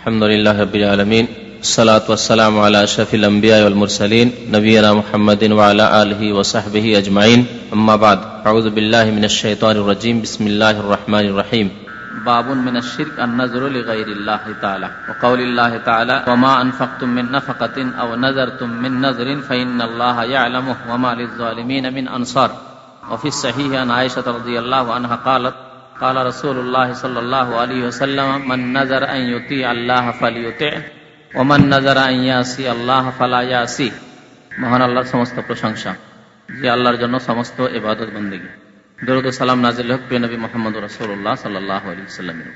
الحمد لله رب العالمين، الصلاة والسلام على أشرف الأنبياء والمرسلين، نبينا محمد وعلى آله وصحبه أجمعين، أما بعد، أعوذ بالله من الشيطان الرجيم، بسم الله الرحمن الرحيم. باب من الشرك النظر لغير الله تعالى، وقول الله تعالى، وما أنفقتم من نفقة أو نذرتم من نذر، فإن الله يعلمه وما للظالمين من أنصار. وفي الصحيح عن عائشة رضي الله عنها قالت قال رسول الله صلى الله عليه وسلم من نذر أن يطيع الله فليطعه ومن نذر أن يعصي الله فلا يعصي মহান আল্লাহর সমস্ত প্রশংসা যে আল্লাহর জন্য সমস্ত ইবাদত বন্দেগী দরুদ ও সালাম নাজিল হক প্রিয় নবী মোহাম্মদ রসুল্লাহ সাল্লাহ আলী সাল্লামের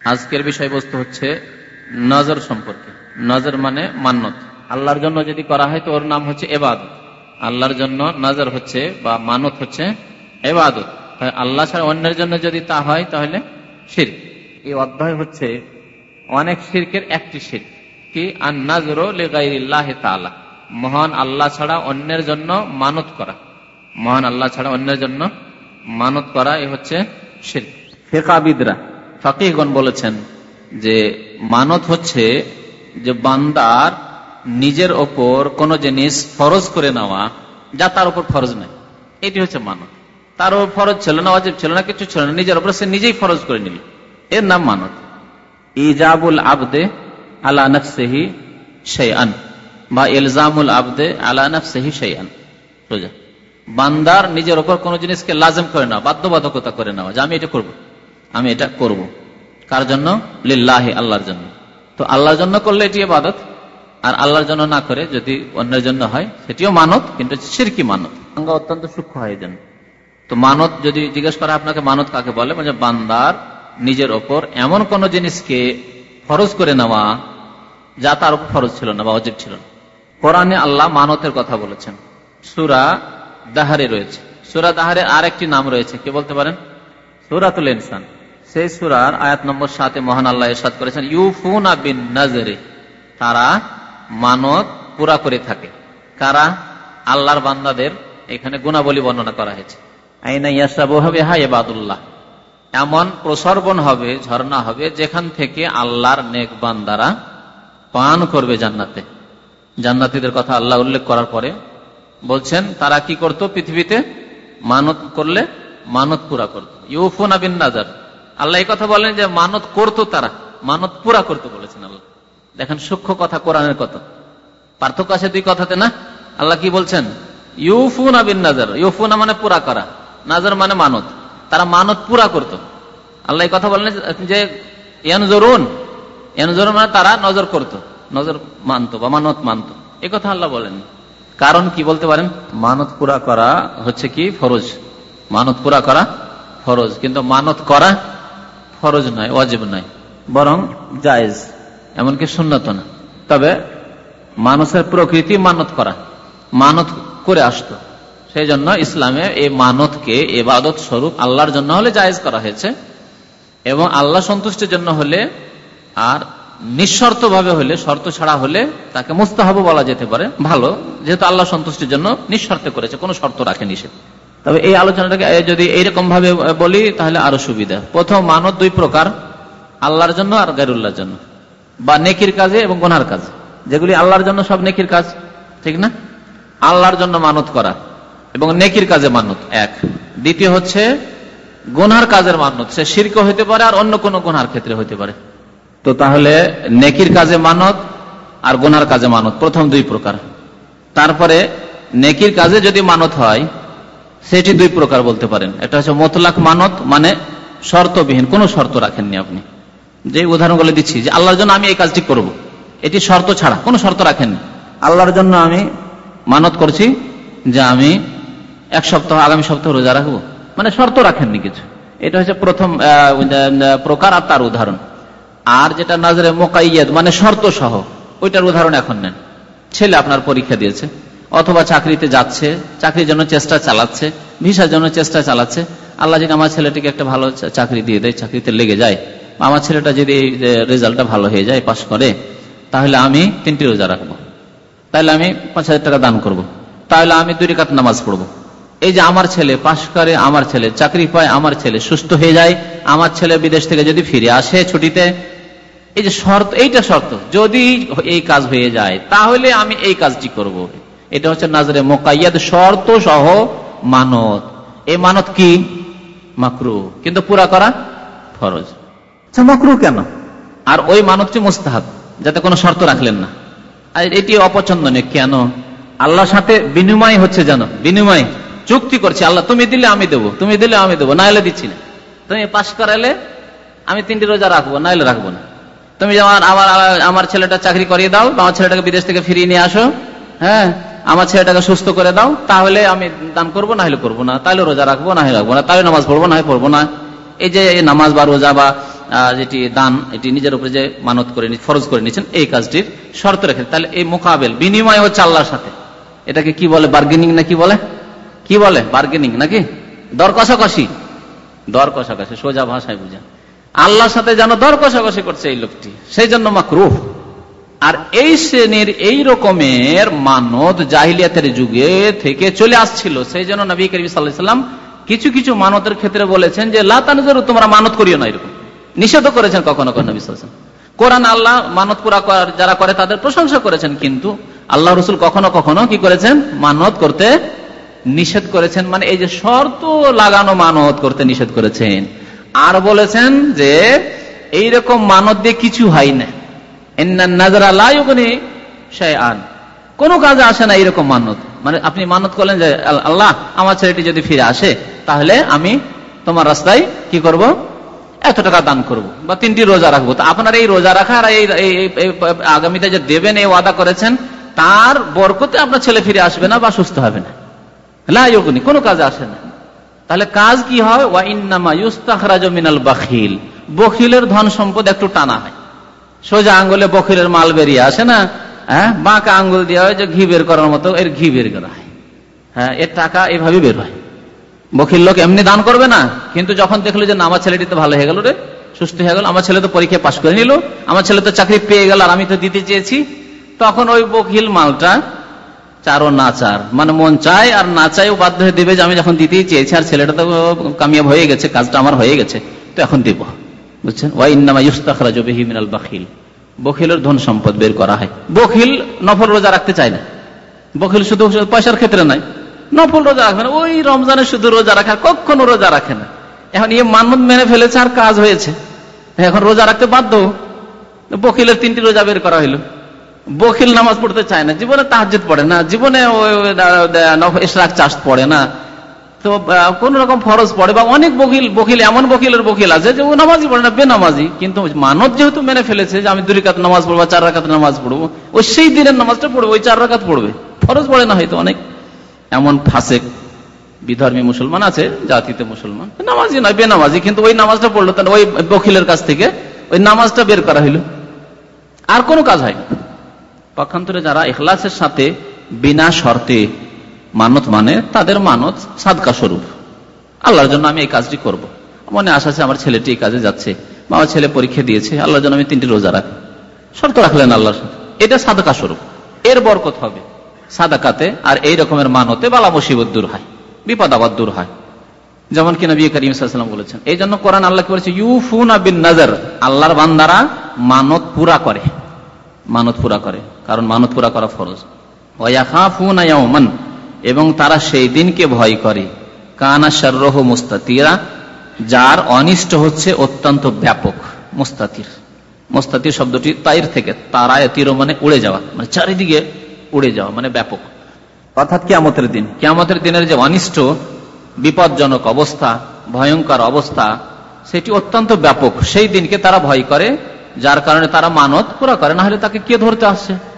আজকের বিষয়বস্তু হচ্ছে নজর সম্পর্কে নজর মানে মান্নত আল্লাহর জন্য যদি করা হয় তো ওর নাম হচ্ছে এবাদত আল্লাহর জন্য নজর হচ্ছে বা মানত হচ্ছে এবাদত আল্লাহ ছাড়া অন্যের জন্য যদি তা হয়, তাহলে শির এই অধ্যায় হচ্ছে অনেক শিরকের একটি শির কি তালা মহান আল্লাহ ছাড়া অন্যের জন্য মানত করা। মহান আল্লাহ ছাড়া অন্যের জন্য মানত করা, এ হচ্ছে শির ফেকাবিদরা ফাকিগণ বলেছেন যে মানত হচ্ছে যে বান্দার নিজের ওপর কোন জিনিস ফরজ করে নেওয়া, যা তার উপর ফরজ নেই। এটি হচ্ছে মানত। তার উপর ফরজ ছিল না অজীব ছিল না, কিছু ছিল না। নিজের উপর সে নিজেই ফরজ করে নিল। এর নাম মানত। ইজাবুল আবদে আলা নফসেহি আন বা ইলজামুল আবদে আলা নফসেহি আন সোজা। বান্দার নিজের ওপর কোন জিনিসকে লাজম করে নেওয়া বাধ্যবাধকতা করে নেওয়া যে আমি এটা করব, আমি এটা করব। কার জন্য? লিল্লাহ আল্লাহর জন্য। তো আল্লাহর জন্য করলে এটি আবাদত আর আল্লাহর জন্য না করে যদি অন্যের জন্য হয়, সেটিও মানত, কিন্তু সিরকি মানত। সংজ্ঞা অত্যন্ত সূক্ষ্ম হয় যেন তো মানত, যদি জিজ্ঞেস করা আপনাকে, মানত কাকে বলে? মানে বান্দার নিজের ওপর এমন কোন জিনিসকে ফরজ করে নেওয়া যা তার উপর ফরজ ছিল না বা অজিব ছিল না। কোরআনে আল্লাহ মানতের কথা বলেছেন। সুরা দাহারে রয়েছে। সুরা দাহারে আর একটি নাম রয়েছে। কে বলতে পারেন? সুরাতুল ইনসান। সেই সুরার আয়াত নম্বর সাথে মহান আল্লাহ এরশাদ করেছেন, ইউফুন বিন নাজরে তারা মানত পুরা করে থাকে। কারা? আল্লাহর বান্দাদের এখানে গুণাবলী বর্ণনা করা হয়েছে। এমন প্রসর্বণ হবে, ঝর্ণা হবে, যেখান থেকে আল্লাহর নেক বান্দারা পান করবে জান্নাতে। জান্নাতিদের কথা আল্লাহ উল্লেখ করার পরে বলছেন, তারা কি করত? পৃথিবীতে মানত করলে মানত পুরা করত। ইউফুন আবিন নাজার। আল্লাহ এই কথা বলেন যে মানত করতো তারা, মানত পুরা করতে বলেছেন আল্লাহ। দেখেন, সূক্ষ্ম কথা, কোরআনের কথা। পার্থক্য আছে দুই কথাতে না? আল্লাহ কি বলছেন? ইউফুন আবিন নাজার। ইউফুনা মানে পুরা করা। নাজার মানে মানত। তারা মানত পুরা করত। আল্লাহ কথা বলেন যে এনজরুন এনজরুন মানে তারা নজর করত। নজর মানত বা মানত মানত। এ কথা আল্লাহ বলেন। কারণ কি বলতে পারেন? মানত পুরা করা হচ্ছে কি? ফরজ। মানত পুরা করা ফরজ। কিন্তু মানত করা ফরজ নয় অজীব নয়। বরং জায়েজ। এমনকি শূন্যত না। তবে মানুষের প্রকৃতি মানত করা। মানত করে আসতো। সেই জন্য ইসলামে এই মানতকে এবাদত স্বরূপ আল্লাহর জন্য হলে জায়েজ করা হয়েছে এবং আল্লাহ সন্তুষ্টির জন্য হলে আর নিঃশর্ত ভাবে হলে, শর্ত ছাড়া হলে তাকে মুস্তাহাব বলা যেতে পারে। ভালো, যেহেতু আল্লাহ সন্তুষ্টির জন্য নিঃশর্তে করেছে, কোনো শর্ত রাখেনি সে। তবে এই আলোচনাটাকে যদি এইরকম ভাবে বলি, তাহলে আরও সুবিধা। প্রথম মানত দুই প্রকার, আল্লাহর জন্য আর গারুল্লাহর জন্য। বা নেকির কাজে এবং গোনার কাজ। যেগুলি আল্লাহর জন্য সব নেকির কাজ, ঠিক না? আল্লাহর জন্য মানত করা। এবং নেকির কাজে মানত এক। দ্বিতীয় হচ্ছে, গোনার কাজের মানত সে শির্ক হইতে পারে আর অন্য কোনো গোনার ক্ষেত্রে হইতে পারে। তো তাহলে নেকির কাজে মানত আর গোনার কাজে মানত প্রথম দুই প্রকার। তারপরে নেকির কাজে যদি মানত হয়, সেটি দুই প্রকার বলতে পারেন। এটা হচ্ছে মোতলাক মানত মানে শর্তবিহীন, কোনো শর্ত রাখেননি আপনি। যে উদাহরণগুলো দিচ্ছি, যে আল্লাহর জন্য আমি এই কাজটি করব। এটি শর্ত ছাড়া, কোনো শর্ত রাখেননি। আল্লাহর জন্য আমি মানত করছি যে আমি এক সপ্তাহ, আগামী সপ্তাহ রোজা রাখব? মানে শর্ত রাখেননি কিছু। এটা হচ্ছে প্রথম প্রকার আর তার উদাহরণ। আর যেটা নাজরে মোকাইয়াদ মানে শর্ত সহ, ওইটার উদাহরণ এখন নেন। ছেলে আপনার পরীক্ষা দিয়েছে, অথবা চাকরিতে যাচ্ছে, চাকরির জন্য চেষ্টা চালাচ্ছে, ভিসার জন্য চেষ্টা চালাচ্ছে। আল্লাহ যদি আমার ছেলেটিকে একটা ভালো চাকরি দিয়ে দেয়, চাকরিতে লেগে যায়, আমার ছেলেটা যদি রেজাল্টটা ভালো হয়ে যায়, পাশ করে, তাহলে আমি তিনটি রোজা রাখব। তাহলে আমি পাঁচ হাজার টাকা দান করব। তাহলে আমি দুই কাত নামাজ পড়ব। এই যে আমার ছেলে পাশ করে আমার ছেলে চাকরি পায় আমার ছেলে সুস্থ হয়ে যায় আমার ছেলে বিদেশ থেকে যদি ফিরে আসে ছুটিতে এই যে শর্ত এইটা শর্ত যদি এই কাজ হয়ে যায় তাহলে আমি এই কাজটি করব। এটা হচ্ছে নাজরে মোকাইয়াদ শর্ত সহ মানত। এই মানত কি? মাকরু। কিন্তু পুরা করা ফরজ। আচ্ছা মাকরু কেন? আর ওই মানতটি মুস্তাহাব যাতে কোনো শর্ত রাখলেন না। আর এটি অপছন্দনীয়। কেন? আল্লাহর সাথে বিনিময় হচ্ছে যেন বিনিময়। চুক্তি করছে, আল্লাহ, তুমি দিলে আমি দেবো, তুমি দিলে আমি দেবো, না এলে দিচ্ছি না। তুমি পাশ করালে আমি তিনটি রোজা রাখব, না এলে রাখব না। তুমি যেমন আমার আমার ছেলেটা চাকরি করিয়ে দাও, আমার ছেলেটাকে বিদেশ থেকে ফিরিয়ে নিয়ে আসো হ্যাঁ? আমার ছেলেটাকে সুস্থ করে দাও, তাহলে আমি দান করব, না হলে করব না। তাহলে রোজা রাখব, না হলে রাখব না। তাহলে নামাজ পড়ব, না হয় পড়ব না। এই যে নামাজ বা রোজা বা যেটি দান, এটি নিজের উপরে যে মানত করে ফরজ করে নিচ্ছেন এই কাজটির শর্ত রেখে, তাহলে এই মোকাবেল বিনিময় হচ্ছে আল্লাহর সাথে। এটাকে কি বলে বার্গেনিং না কি বলে? কি বলে? বার্গেনিং নাকি? দর কষাকষি। দর কষাকষি, সোজা ভাষায় বুঝা। আল্লাহর সাথে যেন দর কষাকষি করছে এই লোকটি, সেই জন্য মাকরুহ। আর এই শ্রেণির এই রকমের মানত জাহিলিয়াতের যুগে থেকে চলে আসছিল, সেই জন্য নবী করিম সাল্লাম কিছু কিছু মানতের ক্ষেত্রে বলেছেন যে লাতানজর তোমরা মানত করিও না এরকম। নিষেধ করেছেন কখনো কখনো নবী সাল্লাম। কোরআন আল্লাহ মানত পুরা যারা করে তাদের প্রশংসা করেছেন, কিন্তু আল্লাহ রসুল কখনো কখনো কি করেছেন? মানত করতে নিষেধ করেছেন মানে এই যে শর্ত লাগানো মানত করতে নিষেধ করেছেন। আর বলেছেন যে, এইরকম মানত দিয়ে কিছু হয় না। কোন কাজে আসে না এইরকম মানত মানে আপনি মানত করলেন যে আল্লাহ, আমার ছেলেটি যদি ফিরে আসে, তাহলে আমি তোমার রাস্তায় কি করব? এত টাকা দান করব বা তিনটি রোজা রাখব। তো আপনার এই রোজা রাখা আর এই আগামীতে যে দেবেন, এই ওয়াদা করেছেন, তার বরকতে আপনার ছেলে ফিরে আসবে না বা সুস্থ হবে না। লাইনি কোনো কাজে আসে না। তাহলে কাজ কি হয়? ওয়াইনামা মিনাল বাখিল। বখিলের ধন সম্পদ একটু টানা হয়। সোজা আঙ্গুলে বখিলের মাল বেরিয়ে আসে না? হ্যাঁ? বাঁকা আঙ্গুল দেওয়া হয় যে ঘি বের করার মতো, এর ঘি বের করা হয়। হ্যাঁ এর টাকা এভাবে বের হয়। বখিল লোক এমনি দান করবে না, কিন্তু যখন দেখল যে না, আমার ছেলেটি তো ভালো হয়ে গেল রে, সুস্থ হয়ে গেল, আমার ছেলে তো পরীক্ষায় পাশ করে নিল, আমার ছেলে তো চাকরি পেয়ে গেল আর আমি তো দিতে চেয়েছি, তখন ওই বখিল মালটা চার ও না চার। মানে মন চায় আর না চায়ও বাধ্য হয়ে দেবে যে আমি যখন দিতেই চেয়েছি, আর ছেলেটা তো কামিয়াব হয়ে গেছে, কাজটা আমার হয়ে গেছে, তো এখন দিব। বুঝছেন? ওয়াইনামা ইউস্তাখরাজ মিনাল বাখিল। বখিলের ধন সম্পদ বের করা হয়। বখিল নফল রোজা রাখতে চায় না। বখিল শুধু পয়সার ক্ষেত্রে নাই নফল রোজা রাখবে না। ওই রমজানে শুধু রোজা রাখা কখনো রোজা রাখে না। এখন ইয়ে মানমত মেনে ফেলেছে, আর কাজ হয়েছে। এখন রোজা রাখতে বাধ্য। বকিলের তিনটি রোজা বের করা হইল। বকিল নামাজ পড়তে চায় না। জীবনে তাহাজুদ পড়ে না। জীবনে ইশরাক চাষ পড়ে না। তো কোন রকম ফরজ পড়ে বা অনেক বকিল বকিল এমন বকিলের বকিল আছে যে ও নামাজই পড়ে না, বেনামাজি। কিন্তু মানব যেহেতু মেনে ফেলেছে যে আমি দুই রাকাত নামাজ পড়ব, চার রাকাত নামাজ পড়ব ওই সেই দিনের নামাজটা পড়বে, ওই চার রাকাত পড়বে। ফরজ পড়ে না হয়তো অনেক। এমন ফাঁসেক, বিধর্মী মুসলমান আছে, জাতিতে মুসলমান। নামাজি নয়, বেনামাজি। কিন্তু ওই নামাজটা পড়ল তাহলে ওই বকিলের কাছ থেকে ওই নামাজটা বের করা হইল। আর কোনো কাজ হয় না পক্ষান্তরে যারা এখলাসের সাথে বিনা শর্তে মানত মানে তাদের মানত সাদকা স্বরূপ। আল্লাহর জন্য আমি এই কাজটি করব। মনে আশা আছে আমার ছেলেটি এই কাজে যাচ্ছে। আমার ছেলে পরীক্ষা দিয়েছে, আল্লাহর জন্য আমি তিনটি রোজা রাখি। শর্ত রাখলেন আল্লাহর এটা সাদকা স্বরূপ। এর বরকত হবে। সাদাকাতে আর এই রকমের মানতে বালা মুসিবত দূর হয়, বিপদ আবাদ দূর হয়। যেমন কি নবী করিম বলেছেন এই জন্য কোরআন আল্লাহ কি বলেছে, ইউফুন বিন নজর আল্লাহর বান্দারা মানত পুরা করে। মানত পুরা করে। কারণ মানত পুরা করা ফরজ। ওয়াখাফুন এবং তারা সেই দিনকে ভয় করে। কানা শর্রহ মুস্তাতিরা, যার অনিষ্ট হচ্ছে অত্যন্ত ব্যাপক, মুস্তাতির। মুস্তাতির শব্দটি তাইর থেকে তারায় তীর মানে উড়ে যাওয়া মানে চারিদিকে উড়ে যাওয়া মানে ব্যাপক। অর্থাৎ কিয়ামতের দিন। কিয়ামতের দিনের যে অনিষ্ট, বিপজ্জনক অবস্থা, ভয়ঙ্কর অবস্থা, সেটি অত্যন্ত ব্যাপক। সেই দিনকে তারা ভয় করে, যার কারণে তারা মানত পুরা করে না হলে তাকে কে ধরতে আসছে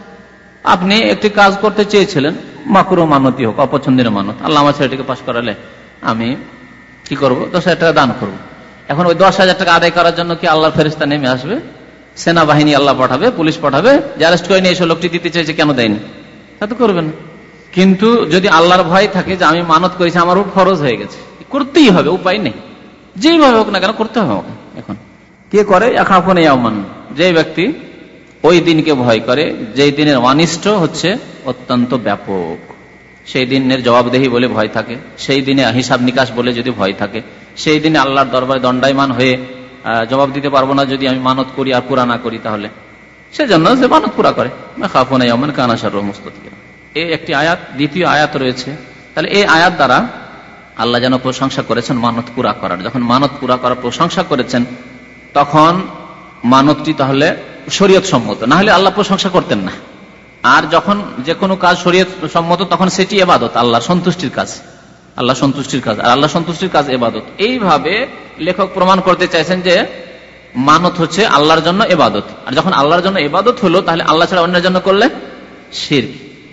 আপনি একটি কাজ করতে চেয়েছিলেন মাকুরো মানতি হোক অপছন্দের মানত আল্লাহ আমার ছেলেটিকে পাশ করালে আমি কি করব? দশ হাজার টাকা দান করব। এখন ওই দশ হাজার টাকা আদায় করার জন্য কি আল্লাহর ফেরিস্তা নেমে আসবে? সেনাবাহিনী আল্লাহ পাঠাবে পুলিশ পাঠাবে যে অ্যারেস্ট করে নিয়ে এসে লোকটি দিতে চাইছে কেন দেয়নি? তা তো করবে না। কিন্তু যদি আল্লাহর ভয় থাকে যে আমি মানত করেছি আমার উপর ফরজ হয়ে গেছে করতেই হবে উপায় নেই। যেইভাবে হোক না কেন করতে হবে এখন। কে করে? এখন যে ব্যক্তি ওই দিনকে ভয় করে, যেই দিনের অনিষ্ট হচ্ছে অত্যন্ত ব্যাপক। সেই দিনের জবাবদেহি বলে ভয় থাকে, সেই দিনে হিসাব নিকাশ বলে যদি ভয় থাকে, সেই দিনে আল্লাহর দরবারে দণ্ডায়মান হয়ে জবাব দিতে পারব না যদি আমি মানত করি আর পুরা না করি তাহলে। সেজন্য যে মানত পুরা করে। খাফো নাই আমার কানাসার মুস্তিকা এই একটি আয়াত, দ্বিতীয় আয়াত রয়েছে। তাহলে এই আয়াত দ্বারা আল্লাহ যেন প্রশংসা করেছেন মানত পুরা করার। যখন মানত পুরা করার প্রশংসা করেছেন, তখন মানতটি তাহলে শরীয়ত সম্মত না হলে আল্লাহ প্রশংসা করতেন না। আর যখন যে কোনো কাজ শরীয়ত সম্মত তখন সেটি এবাদত আল্লাহ সন্তুষ্টির কাজ। আল্লাহ সন্তুষ্টির কাজ, আর আল্লাহ সন্তুষ্টির কাজ এবাদত। এইভাবে লেখক প্রমাণ করতে চাইছেন যে মানত হচ্ছে আল্লাহর জন্য এবাদত। আর যখন আল্লাহর জন্য এবাদত হলো, তাহলে আল্লাহ ছাড়া অন্যের জন্য করলে শির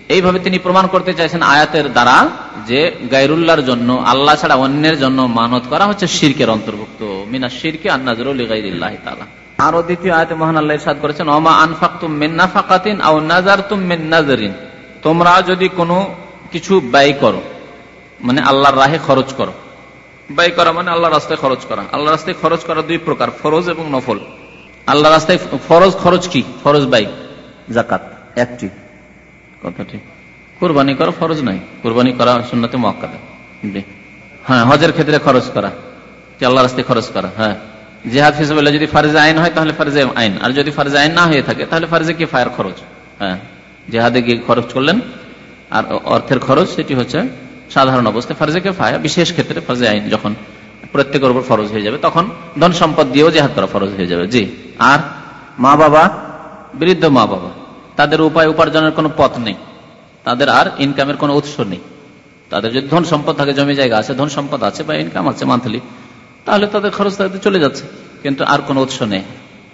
এইভাবে তিনি প্রমাণ করতে চাইছেন আয়াতের দ্বারা যে গাইরুল্লাহর জন্য, আল্লাহ ছাড়া অন্যের জন্য মানত করা হচ্ছে শিরকের অন্তর্ভুক্ত। মিনা শিরকে আন্নাজরুল গাইরিল্লাহ তালা আরও দ্বিতীয় আয়তে মহান আল্লাহ ইসাদ করেছেন অমা আনফাকুম মিন্না ফাকাতিন আও নাজার তুম তোমরা যদি কোনো কিছু ব্যয় করো মানে আল্লাহর রাহে খরচ করো, ব্যয় করা মানে আল্লাহ রাস্তায় খরচ করা। আল্লাহ রাস্তায় খরচ করা দুই প্রকার, ফরজ এবং নফল। আল্লাহ রাস্তায় ফরজ খরচ কি? ফরজ ব্যয় জাকাত একটি। কথা ঠিক। কোরবানি করা ফরজ নাই। কোরবানি করা শূন্যতে মক্কাদা হ্যাঁ হজের ক্ষেত্রে খরচ করা। আল্লাহ রাস্তায় খরচ করা? হ্যাঁ। জেহাদ হিসেবে যদি ফার্জে আইন হয়, তাহলে ফার্জে আইন। আর যদি ফার্জে আইন না হয়ে থাকে, তাহলে ফার্জে কি ফায়ার খরচ? হ্যাঁ। জেহাদে গিয়ে খরচ করলেন, আর অর্থের খরচ সেটি হচ্ছে সাধারণ অবস্থায় ফার্জে কে ফায়া। বিশেষ ক্ষেত্রে ফার্জে আইন যখন প্রত্যেকের উপর ফরজ হয়ে যাবে, তখন ধন সম্পদ দিয়েও জেহাদ করা ফরজ হয়ে যাবে। জি। আর মা বাবা বৃদ্ধ মা বাবা তাদের উপায় উপার্জনের কোনো পথ নেই। তাদের আর ইনকামের কোনো উৎস নেই। তাদের যদি ধন সম্পদ থাকে, জমি জায়গা আছে, ধন সম্পদ আছে বা ইনকাম আছে মান্থলি তাহলে তাদের খরচ তাদের চলে যাচ্ছে। কিন্তু আর কোনো উৎস নেই।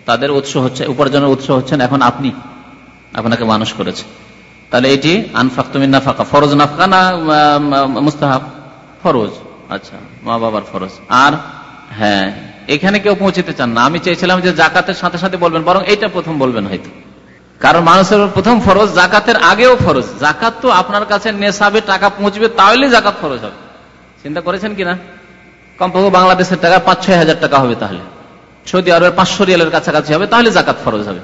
তাদের উৎস হচ্ছে, উপার্জনের উৎস হচ্ছেন এখন আপনি, আপনাকে মানুষ করেছে। তাহলে এটি আনফাক তুমি নাফাকা। ফরজ নাফাকা না মুস্তাহাব? ফরজ। আচ্ছা মা বাবার ফরজ। আর হ্যাঁ এখানে কেউ পৌঁছতে চান না। আমি চেয়েছিলাম যে জাকাতের সাথে সাথে বলবেন, বরং এইটা প্রথম বলবেন হয়তো। কারণ মানুষের প্রথম ফরজ জাকাতের আগেও ফরজ। জাকাত তো আপনার কাছে নেশাবে টাকা পৌঁছবে তাহলে জাকাত ফরজ হবে। চিন্তা করেছেন কিনা? কমপক্ষে বাংলাদেশের টাকা পাঁচ ছয় হাজার টাকা হবে তাহলে। সৌদি আরবের পাঁচশো রিয়ালের কাছাকাছি হবে, তাহলে জাকাত ফরজ হবে।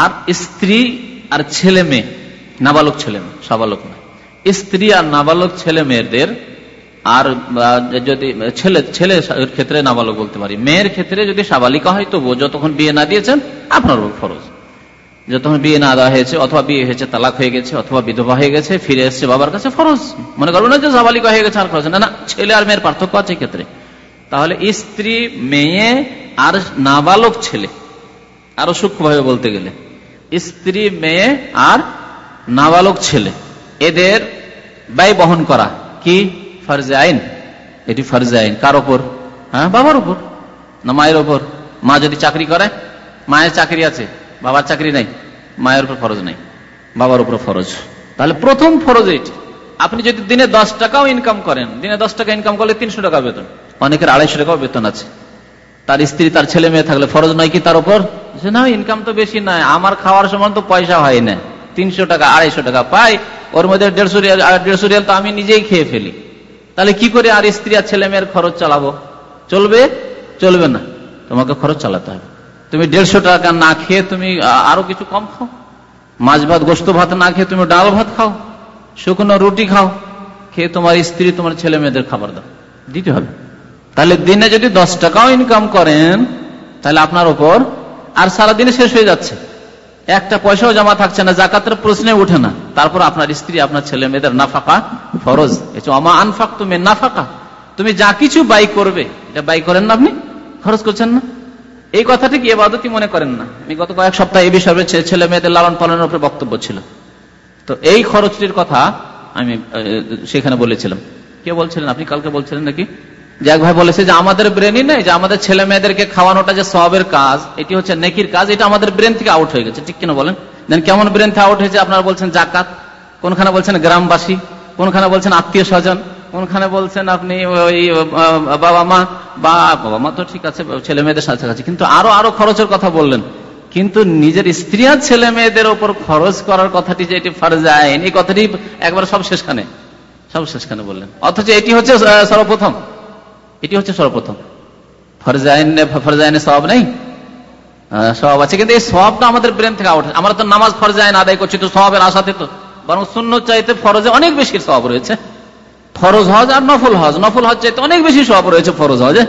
আর স্ত্রী আর ছেলে মেয়ে, নাবালক ছেলে মেয়ে, সাবালক নয়। স্ত্রী আর নাবালক ছেলে মেয়েদের আর যদি, ছেলে ছেলে ক্ষেত্রে নাবালক বলতে পারি, মেয়ের ক্ষেত্রে যদি সাবালিকা হয়, তবুও যতক্ষণ বিয়ে না দিয়েছেন, আপনার ফরজ। যতক্ষণ বিয়ে না দেওয়া হয়েছে, অথবা বিয়ে হয়েছে, তালাক হয়ে গেছে, অথবা বিধবা হয়ে গেছে, ফিরে এসছে বাবার কাছে ফরজ। মনে করব না যে সাবালিকা হয়ে গেছে, আর খরচ না না, ছেলে আর মেয়ের পার্থক্য আছে ক্ষেত্রে তাহলে স্ত্রী, মেয়ে, আর নাবালক ছেলে, আরও সূক্ষ্মভাবে বলতে গেলে, স্ত্রী, মেয়ে, আর নাবালক ছেলে, এদের ব্যয় বহন করা কি? ফার্জে আইন। এটি ফার্জে আইন। কার ওপর? হ্যাঁ বাবার উপর না, মায়ের ওপর। মা যদি চাকরি করে, মায়ের চাকরি আছে বাবার চাকরি নাই, মায়ের উপর ফরজ নাই, বাবার উপর ফরজ। তাহলে প্রথম ফরজ এটি আপনি যদি দিনে দশ টাকাও ইনকাম করেন, দিনে দশ টাকা ইনকাম করলে তিনশো টাকা বেতন। অনেকের আড়াইশো টাকাও বেতন আছে। তার স্ত্রী, তার ছেলে মেয়ে থাকলে ফরজ নয় কি তার উপর? না ইনকাম তো বেশি নয়। আমার খাওয়ার সময় তো পয়সা হয় না। তিনশো টাকা, আড়াইশো টাকা পাই। ওর মধ্যে দেড়শো রিয়াল দেড়শো রিয়াল তো আমি নিজেই খেয়ে ফেলি। তাহলে কি করে আর স্ত্রী আর ছেলে মেয়ের খরচ চালাবো? চলবে? চলবে না। তোমাকে খরচ চালাতে হবে। তুমি দেড়শো টাকা না খেয়ে তুমি আরও কিছু কম খাও। মাছ ভাত, গোস্ত ভাত না খেয়ে তুমি ডাল ভাত খাও, শুকনো রুটি খাও, খেয়ে তোমার স্ত্রী, তোমার ছেলে মেয়েদের খাবার দাও। দিতে হবে। তাহলে দিনে যদি দশ টাকাও ইনকাম করেন, তাহলে আপনার ওপর আর সারাদিনে শেষ হয়ে যাচ্ছে। একটা পয়সাও জমা থাকছে না, জাকাতের প্রশ্নে উঠে না। তারপর আপনার স্ত্রী, আপনার ছেলে মেয়েদের নাফাকা ফরজ। আমা আনফাক তুমি নাফাকা। তুমি যা কিছু বাই করবে, এটা বাই করেন না আপনি? খরচ করছেন না? এই কথাটি কি এবাদতি মনে করেন না? আমি গত কয়েক সপ্তাহ এই বিষয়ে ছেলে মেয়েদের লালন পালনের উপরে বক্তব্য ছিল। তো এই খরচটির কথা আমি সেখানে বলেছিলাম। কে বলছিলেন, আপনি কালকে বলছিলেন নাকি? যে এক ভাই বলেছে যে আমাদের ব্রেনই নেই, যে আমাদের ছেলে মেয়েদেরকে খাওয়ানোটা যে সবের কাজ, এটি হচ্ছে নেকির কাজ, এটা আমাদের ব্রেন থেকে আউট হয়ে গেছে। ঠিক কিনা বলেন? দেন কেমন ব্রেন থেকে আউট হয়েছে? আপনারা বলছেন জাকাত, কোনখানে বলছেন গ্রামবাসী, কোনখানে বলছেন আত্মীয় স্বজন কোনখানে বলছেন, আপনি ওই বাবা মা, বা, বাবা মা তো ঠিক আছে, ছেলে মেয়েদের সাথে আছে। কিন্তু আরও আরও খরচের কথা বললেন। কিন্তু নিজের স্ত্রী আর ছেলে মেয়েদের ওপর খরচ করার কথাটি যে এটি ফার্জ আইন, এই কথাটি একবার সব শেষখানে সব শেষখানে বললেন। অথচ এটি হচ্ছে সর্বপ্রথম। এটি হচ্ছে সর্বপ্রথম। ফরজ আইনে ফরজ আইনে সব নেই? সব আছে। কিন্তু এই সবটা আমাদের ব্রেন থেকে আউট আমরা তো নামাজ ফরজ আইন আদায় করছি, তো সবের আশাতে তো। বরং শূন্য চাইতে ফরজে অনেক বেশি সব রয়েছে। ফরজ হজ আর নফল হজ। নফল হজ চাইতে অনেক বেশি সব রয়েছে ফরজ হজে।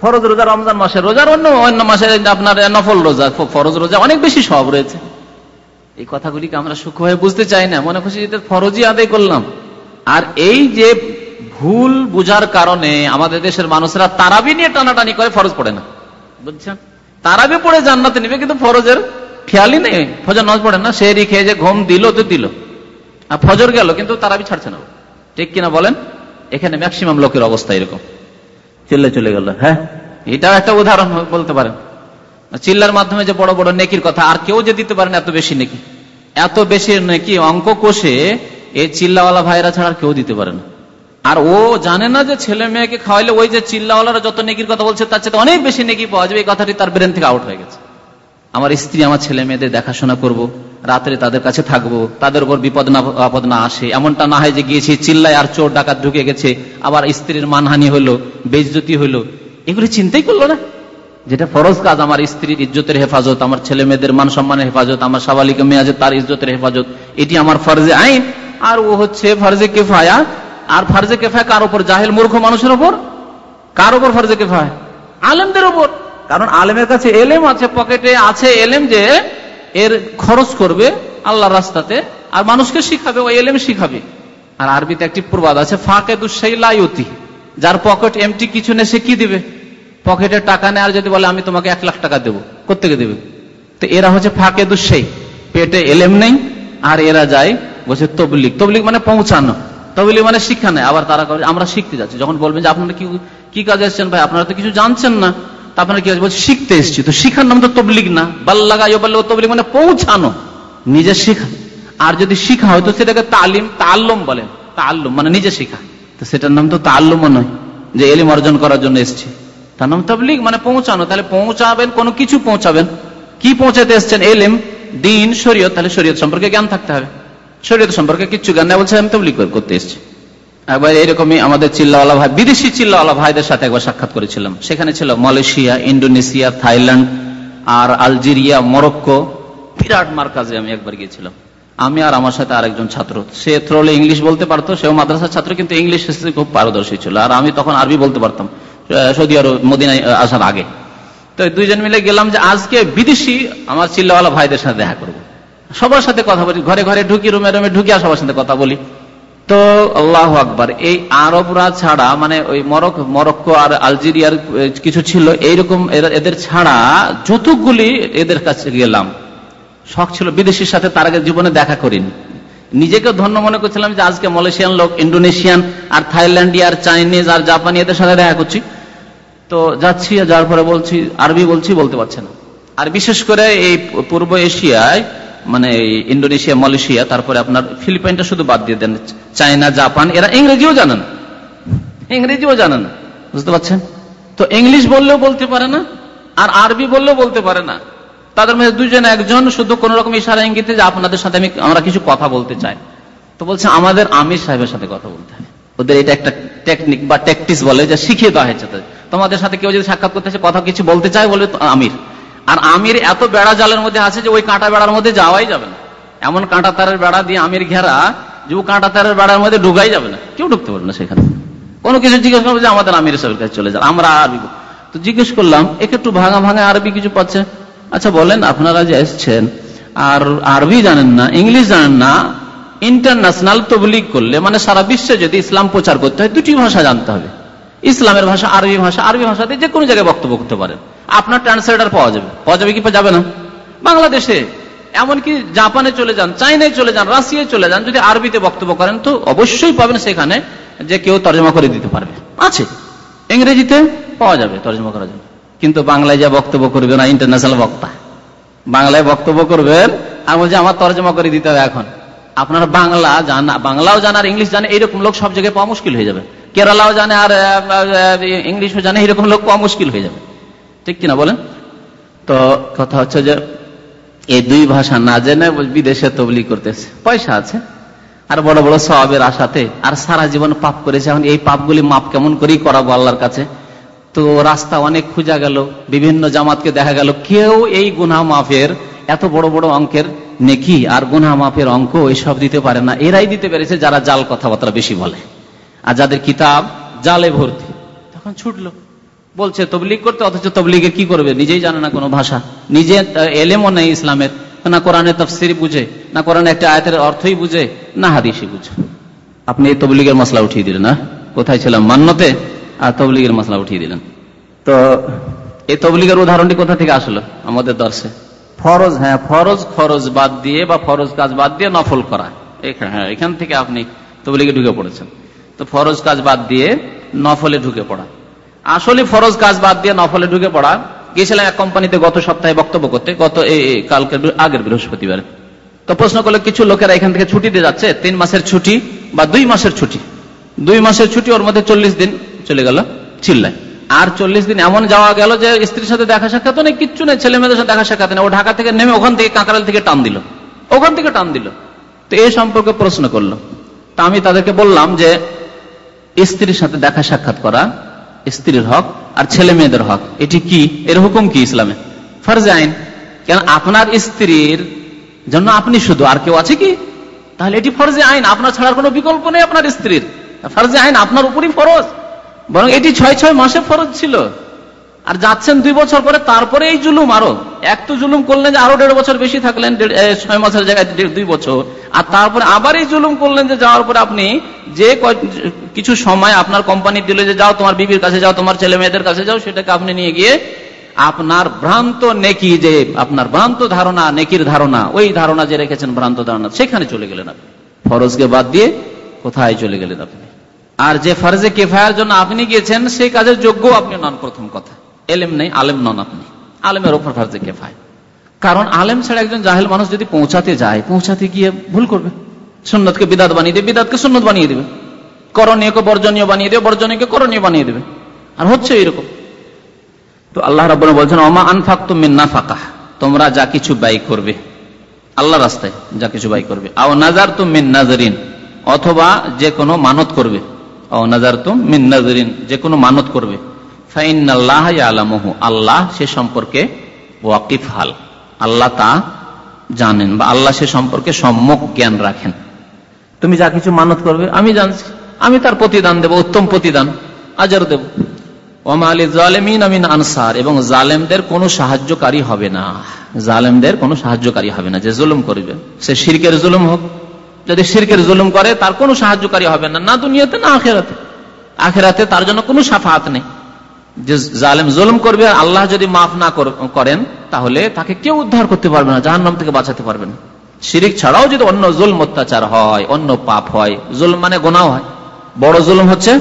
ফরজ রোজা, রমজান মাসে রোজার অন্য অন্য মাসে আপনার নফল রোজা, ফরজ রোজা অনেক বেশি সব রয়েছে। এই কথাগুলিকে আমরা সুখভাবে বুঝতে চাই না, মনে খুশি যেটা ফরজই আদায় করলাম। আর এই যে ভুল বুঝার কারণে আমাদের দেশের মানুষরা তারাবি নিয়ে টানাটানি করে ফরজ পড়ে না। বুঝছেন? তারাবি পড়ে জান্নাতে নিবে, কিন্তু ফরজের খেয়ালই নেই। ফজর নজ পড়ে না। সে খেয়ে যে ঘুম দিল তো দিল। আর ফজর গেল, কিন্তু তারাবি ছাড়ছে না। ঠিক কিনা বলেন? এখানে ম্যাক্সিমাম লোকের অবস্থা এরকম। চিল্লে চলে গেল। হ্যাঁ? এটাও একটা উদাহরণ বলতে পারেন। চিল্লার মাধ্যমে যে বড় বড় নেকির কথা, আর কেউ যে দিতে পারেন এত বেশি নেকি। এত বেশি নেকি অঙ্ক কোষে এই চিল্লাওয়ালা ভাইরা ছাড়া কেউ দিতে পারে না। আর ও জানে না যে ছেলে মেয়েকে খাওয়াইলে ওই যে চিল্লাওয়ালারা যত নেকির কথা বলছে, তার চেয়ে অনেক বেশি নেকি পাওয়া যাবে, এই কথাটি তার ব্রেন থেকে আউট হয়ে গেছে। আমার স্ত্রী, আমার ছেলে মেয়েদের দেখাশোনা করব, রাত্রে তাদের কাছে থাকব, তাদের উপর বিপদ না, আপদ না আসে। এমনটা না হয় যে গিয়েছি, চিল্লায় আর চোর ডাকাত ঢুকে গেছে, আবার স্ত্রীর মানহানি হলো বেজতি হলো। এগুলি চিন্তাই করল না? যেটা ফরজ কাজ, আমার স্ত্রীর ইজ্জতের হেফাজত, আমার ছেলে মেয়েদের মান সম্মানের হেফাজত, আমার সাবালিকা মেয়ে আছে তার ইজ্জতের হেফাজত, এটি আমার ফরজে আইন। আর ও হচ্ছে ফরজে কেফায়া। আর ফরজে কেফায় কার উপর? জাহেল মূর্খ মানুষের উপর? কার উপর ফরজে কেফায়? আলেমদের উপর। কারণ আলেমের কাছে এলেম আছে, পকেটে আছে এলেম যে এর খরচ করবে আল্লাহ রাস্তাতে, আর মানুষকে শিখাবে, ওই এলেম শিখাবে। আর আরবিতে একটি প্রবাদ আছে ফাঁকে দুঃসাইলায়তি যার পকেট এমটি কিছু নেই, সে কি দিবে? পকেটে টাকা নেয় আর যদি বলে, আমি তোমাকে এক লাখ টাকা দেবো কোথেকে দেবে? তো এরা হচ্ছে ফাঁকে দুঃসাই পেটে এলেম নেই, আর এরা যায় বলছে তবলিক তবলিক মানে পৌঁছানো। তবলিক মানে শিক্ষা নেই। আবার তারা আমরা শিখতে যাচ্ছি। যখন বলবেন যে, আপনারা কি কি কাজে এসছেন ভাই? আপনারা তো কিছু জানছেন না। আপনারা কি বলছে শিখতে এসছি। তো শিখার নাম তো তবলিক না। বাল্লাগা বাল্লা তবলিক মানে পৌঁছানো। নিজে শিখা। আর যদি শিখা হয়, তো সেটাকে তালিম তাল্লম বলেন। তাল্লুম মানে নিজে শিখা। তো সেটার নাম তো তাল্লুমও নয়, যে এলিম অর্জন করার জন্য এসছি। তার নাম তবলিগ মানে পৌঁছানো। তাহলে পৌঁছাবেন, কোনো কিছু পৌঁছাবেন। কি পৌঁছাতে এসছেন? এলিম, দিন, শরীয়ত। তাহলে শরীয়ত সম্পর্কে জ্ঞান থাকতে হবে। শরীয়ত সম্পর্কে কিছু জ্ঞান নেই বলছে আমি তবলিগ করতে এসছি। একবার এরকমই আমাদের চিল্লাওয়ালা ভাই, বিদেশি চিল্লাওয়ালা ভাইদের সাথে একবার সাক্ষাৎ করেছিলাম। সেখানে ছিল মালয়েশিয়া ইন্ডোনেশিয়া থাইল্যান্ড আর আলজেরিয়া, মরক্কো। বিরাট মার্কাজে আমি একবার গিয়েছিলাম। আমি আর আমার সাথে আরেকজন ছাত্র। সে থ্রোলে ইংলিশ বলতে পারতো, সেও মাদ্রাসার ছাত্র, কিন্তু ইংলিশ খুব পারদর্শী ছিল। আর আমি তখন আরবি বলতে পারতাম সৌদি আরব, মদিনায় আসার আগে। তো দুইজন মিলে গেলাম যে আজকে বিদেশি আমার চিল্লাওয়ালা ভাইদের সাথে দেখা করব। সবার সাথে কথা বলি, ঘরে ঘরে ঢুকি, রুমে রুমে ঢুকি আর সবার সাথে কথা বলি। তো আল্লাহ আকবর। এই আরবরা ছাড়া মানে ওই মরক, মরক্কো আর আলজেরিয়ার কিছু ছিল, এইরকম এদের ছাড়া যতগুলি এদের কাছে গেলাম, শখ ছিল, বিদেশির সাথে তার আগে জীবনে দেখা করিনি। নিজেকে ধন্য মনে করছিলাম যে আজকে মালয়েশিয়ান লোক ইন্ডোনেশিয়ান আর থাইল্যান্ডিয়ার চাইনিজ আর জাপানি এদের সাথে দেখা করছি। তো যাচ্ছি যার পরে বলছি, আরবি বলছি, বলতে পারছে না। আর বিশেষ করে এই পূর্ব এশিয়ায় মানে ইন্ডোনেশিয়া মালয়েশিয়া, তারপরে আপনার ফিলিপাইনটা শুধু বাদ দিয়ে দেন। চায়না, জাপান, এরা ইংরেজিও জানেন। ইংরেজিও জানেন। বুঝতে পারছেন? তো ইংলিশ বললেও বলতে পারে না, আর আরবি বললেও বলতে পারে না। তাদের মধ্যে দুজন একজন শুধু কোন রকম ইশারা ইঙ্গিতে যে আপনাদের সাথে আমি আমরা কিছু কথা বলতে চাই। তো বলছে, আমাদের আমির সাহেবের সাথে কথা বলতে হবে। ওদের এটা একটা টেকনিক বা টেকটিস বলে যে শিখিয়ে দেওয়া হয়েছে। তোমাদের সাথে কেউ যদি সাক্ষাৎ করতে কথা কিছু বলতে চায় বলবে আমির। আর আমির এত বেড়া জালের মধ্যে আছে যে ওই কাঁটা বেড়ার মধ্যে যাওয়াই যাবে না। এমন কাঁটা তারের বেড়া দিয়ে আমির ঘেরা, যে ও কাঁটা তারের বেড়ার মধ্যে ঢুকাই যাবে না। কেউ ঢুকতে পারবে না সেখানে। কোনো কিছু জিজ্ঞেস করব যে আমাদের আমির সাহেবের কাছে চলে যান, আমরা আরবি তো জিজ্ঞেস করলাম একটু ভাঙা ভাঙা আরবি কিছু পাচ্ছে? আচ্ছা বলেন, আপনারা যে এসছেন, আর আরবি জানেন না, ইংলিশ জানেন না ইন্টারন্যাশনাল তবলিগ করলে মানে সারা বিশ্বে যদি ইসলাম প্রচার করতে হয়, দুটি ভাষা জানতে হবে। ইসলামের ভাষা, আরবি ভাষা, আরবি ভাষাতে যে কোনো জায়গায় বক্তব্য করতে পারেন। আপনার ট্রান্সলেটার পাওয়া যাবে। পাওয়া যাবে কি? পাওয়া যাবে না। বাংলাদেশে এমনকি জাপানে চলে যান, চাইনায় চলে যান, রাশিয়ায় চলে যান, যদি আরবিতে বক্তব্য করেন, তো অবশ্যই পাবেন সেখানে যে কেউ তর্জমা করে দিতে পারবে। আছে। ইংরেজিতে পাওয়া যাবে তর্জমা করার জন্য। কিন্তু বাংলায় যা বক্তব্য করবে না ইন্টারন্যাশনাল বক্তা। বাংলায় বক্তব্য করবেন আর বলছে, আমার তর্জমা করে দিতে হবে এখন। আপনার বাংলা জানা, বাংলাও জানে আর ইংলিশ জানে, এইরকম লোক সব জায়গায় পাওয়া মুশকিল হয়ে যাবে। কেরালাও জানে আর ইংলিশও জানে, এইরকম লোক পাওয়া মুশকিল হয়ে যাবে। ঠিক কিনা বলেন? তো কথা হচ্ছে যে এই দুই ভাষা না জেনে বিদেশে তবলি করতেছে। পয়সা আছে, আর বড় বড় সবের আশাতে, আর সারা জীবন পাপ করেছে। এখন এই পাপগুলি মাপ কেমন করেই করাবো আল্লাহর কাছে? তো রাস্তা অনেক খুঁজা গেল, বিভিন্ন জামাতকে দেখা গেল, কেউ এই গুনা মাফের এত বড় বড় অঙ্কের নেকি আর গুনা মাফের অঙ্ক এসব দিতে পারে না। এরাই দিতে পেরেছে যারা জাল কথাবার্তা বেশি বলে। আর যাদের কিতাব জালে ভর্তি, তখন ছুটলো। বলছে, তবলিগ করতে, অথচ তবলিগে কি করবে? নিজেই জানে না কোনো ভাষা। নিজে এলেমও নেই ইসলামের। না কোরআনে তফসির বুঝে, না কোরআনে একটা আয়তের অর্থই বুঝে, না হাদিসই বুঝে। আপনি এই তবলিগের মশলা উঠিয়ে দিলেন না কোথায় ছিলাম? মান্যতে আর তবলিগের মশলা উঠিয়ে দিলেন। তো এই তবলিগের উদাহরণটি কোথা থেকে আসলো? আমাদের দর্শে। ফরজ হ্যাঁ ফরজ ফরজ বাদ দিয়ে বা ফরজ কাজ বাদ দিয়ে নফল করা। হ্যাঁ এখান থেকে আপনি তবলিগে ঢুকে পড়েছেন। তো ফরজ কাজ বাদ দিয়ে নফলে ঢুকে পড়া। আসলে ফরজ কাজ বাদ দিয়ে নফলে ঢুকে পড়া। গিয়েছিলাম এক কোম্পানিতে গত সপ্তাহে বক্তব্য করতে, গত কালকে আগের বৃহস্পতিবার। তো প্রশ্ন করলে, কিছু লোকেরা এখান থেকে ছুটি দিয়ে যাচ্ছে, তিন মাসের ছুটি বা দুই মাসের ছুটি? দুই মাসের ছুটি, ওর মধ্যে চল্লিশ দিন চলে গেল চিল্লায়। আর চল্লিশ দিন এমন যাওয়া গেল যে স্ত্রীর সাথে দেখা সাক্ষাৎ নেই, কিচ্ছু নেই, ছেলে মেয়েদের সাথে দেখা সাক্ষাৎ নেই। ও ঢাকা থেকে নেমে ওখান থেকে কাঁকড়াল থেকে টান দিল। ওখান থেকে টান দিল। তো এই সম্পর্কে প্রশ্ন করল। তা আমি তাদেরকে বললাম যে, স্ত্রীর সাথে দেখা সাক্ষাৎ করা স্ত্রীর হক আর ছেলে মেয়েদের হক। এটি কি? এর হুকুম কি ইসলামে? ফরজে আইন। কেন আপনার স্ত্রীর জন্য আপনি শুধু আর কেউ আছে কি? তাহলে এটি ফরজে আইন। আপনার ছাড়ার কোনো বিকল্প নেই আপনার স্ত্রীর। ফরজে আইন আপনার উপরই ফরজ। বরং এটি ছয় ছয় মাসে ফরজ ছিল। আর যাচ্ছেন দুই বছর পরে তারপরে এই জুলুম আরও। এক তো জুলুম করলেন যে আরও দেড় বছর বেশি থাকলেন ছয় মাসের জায়গায় দুই বছর। আর তারপরে আবার এই জুলুম করলেন যে যাওয়ার পরে আপনি যে কিছু সময় আপনার কোম্পানি দিল যে যাও তোমার বিবির কাছে যাও, তোমার ছেলে মেয়েদের কাছে যাও, সেটাকে আপনি নিয়ে গিয়ে আপনার ভ্রান্ত নেকি যে, আপনার ভ্রান্ত ধারণা, নেকির ধারণা, ওই ধারণা যে রেখেছেন ভ্রান্ত ধারণা, সেখানে চলে গেলেন আপনি। ফরজকে বাদ দিয়ে কোথায় চলে গেলেন আপনি? আর যে ফরজে কেফায়ার জন্য আপনি গিয়েছেন, সেই কাজের যোগ্য আপনি নন প্রথম কথা। এলেম নেই, আলেম নন আপনি। আলেমের ওপর ফরজে কেফায়। কারণ আলেম ছাড়া একজন জাহেল মানুষ যদি পৌঁছাতে যায়, পৌঁছাতে গিয়ে ভুল করবে। সুন্নতকে বিদাত বানিয়ে দেবে, বিদাতকে সুন্নত বানিয়ে দেবে। করণীয়কে বর্জনীয় বানিয়ে দেবে, বর্জনীয়কে করণীয় বানিয়ে দেবে। আর হচ্ছে এইরকম। তো আল্লাহ রাবন বলছেন অমা আনফাক মিন্না ফাঁকা তোমরা যা কিছু ব্যয় করবে আল্লাহ রাস্তায় যা কিছু ব্যয় করবে। আও নাজার তুম মিন নাজারিন অথবা যে কোনো মানত করবে। ও নাজার তুম মিন নাজারিন যে কোনো মানত করবে। আল্লাহ সে সম্পর্কে আল্লাহ তা জানেন বা আল্লাহ সে সম্পর্কে সম্যক জ্ঞান রাখেন। তুমি যা কিছু মানত করবে, আমি জানছি। আমি তার প্রতিদান দেব, উত্তম প্রতিদান, আজার দেব। আমিন আনসার, এবং জালেমদের কোনো সাহায্যকারী হবে না। জালেমদের কোনো সাহায্যকারী হবে না, যে জুলুম করবে। সে জুলুম হোক, যদি জুলুম করে, তার কোনো সাহায্যকারী হবে না না দুনিয়াতে, না আখেরাতে। আখেরাতে তার জন্য কোনো সাফাত নেই। যে জালেম জুলুম করবে আল্লাহ যদি মাফ না করেন, তাহলে তাকে কেউ উদ্ধার করতে পারবে না জাহান নাম থেকে বাঁচাতে পারবে না শিরিক ছাড়াও যদি অন্য জুলম অত্যাচার হয়, অন্য পাপ হয়, জুলম মানে গোনাও হয়। বড় জুলুম হচ্ছে,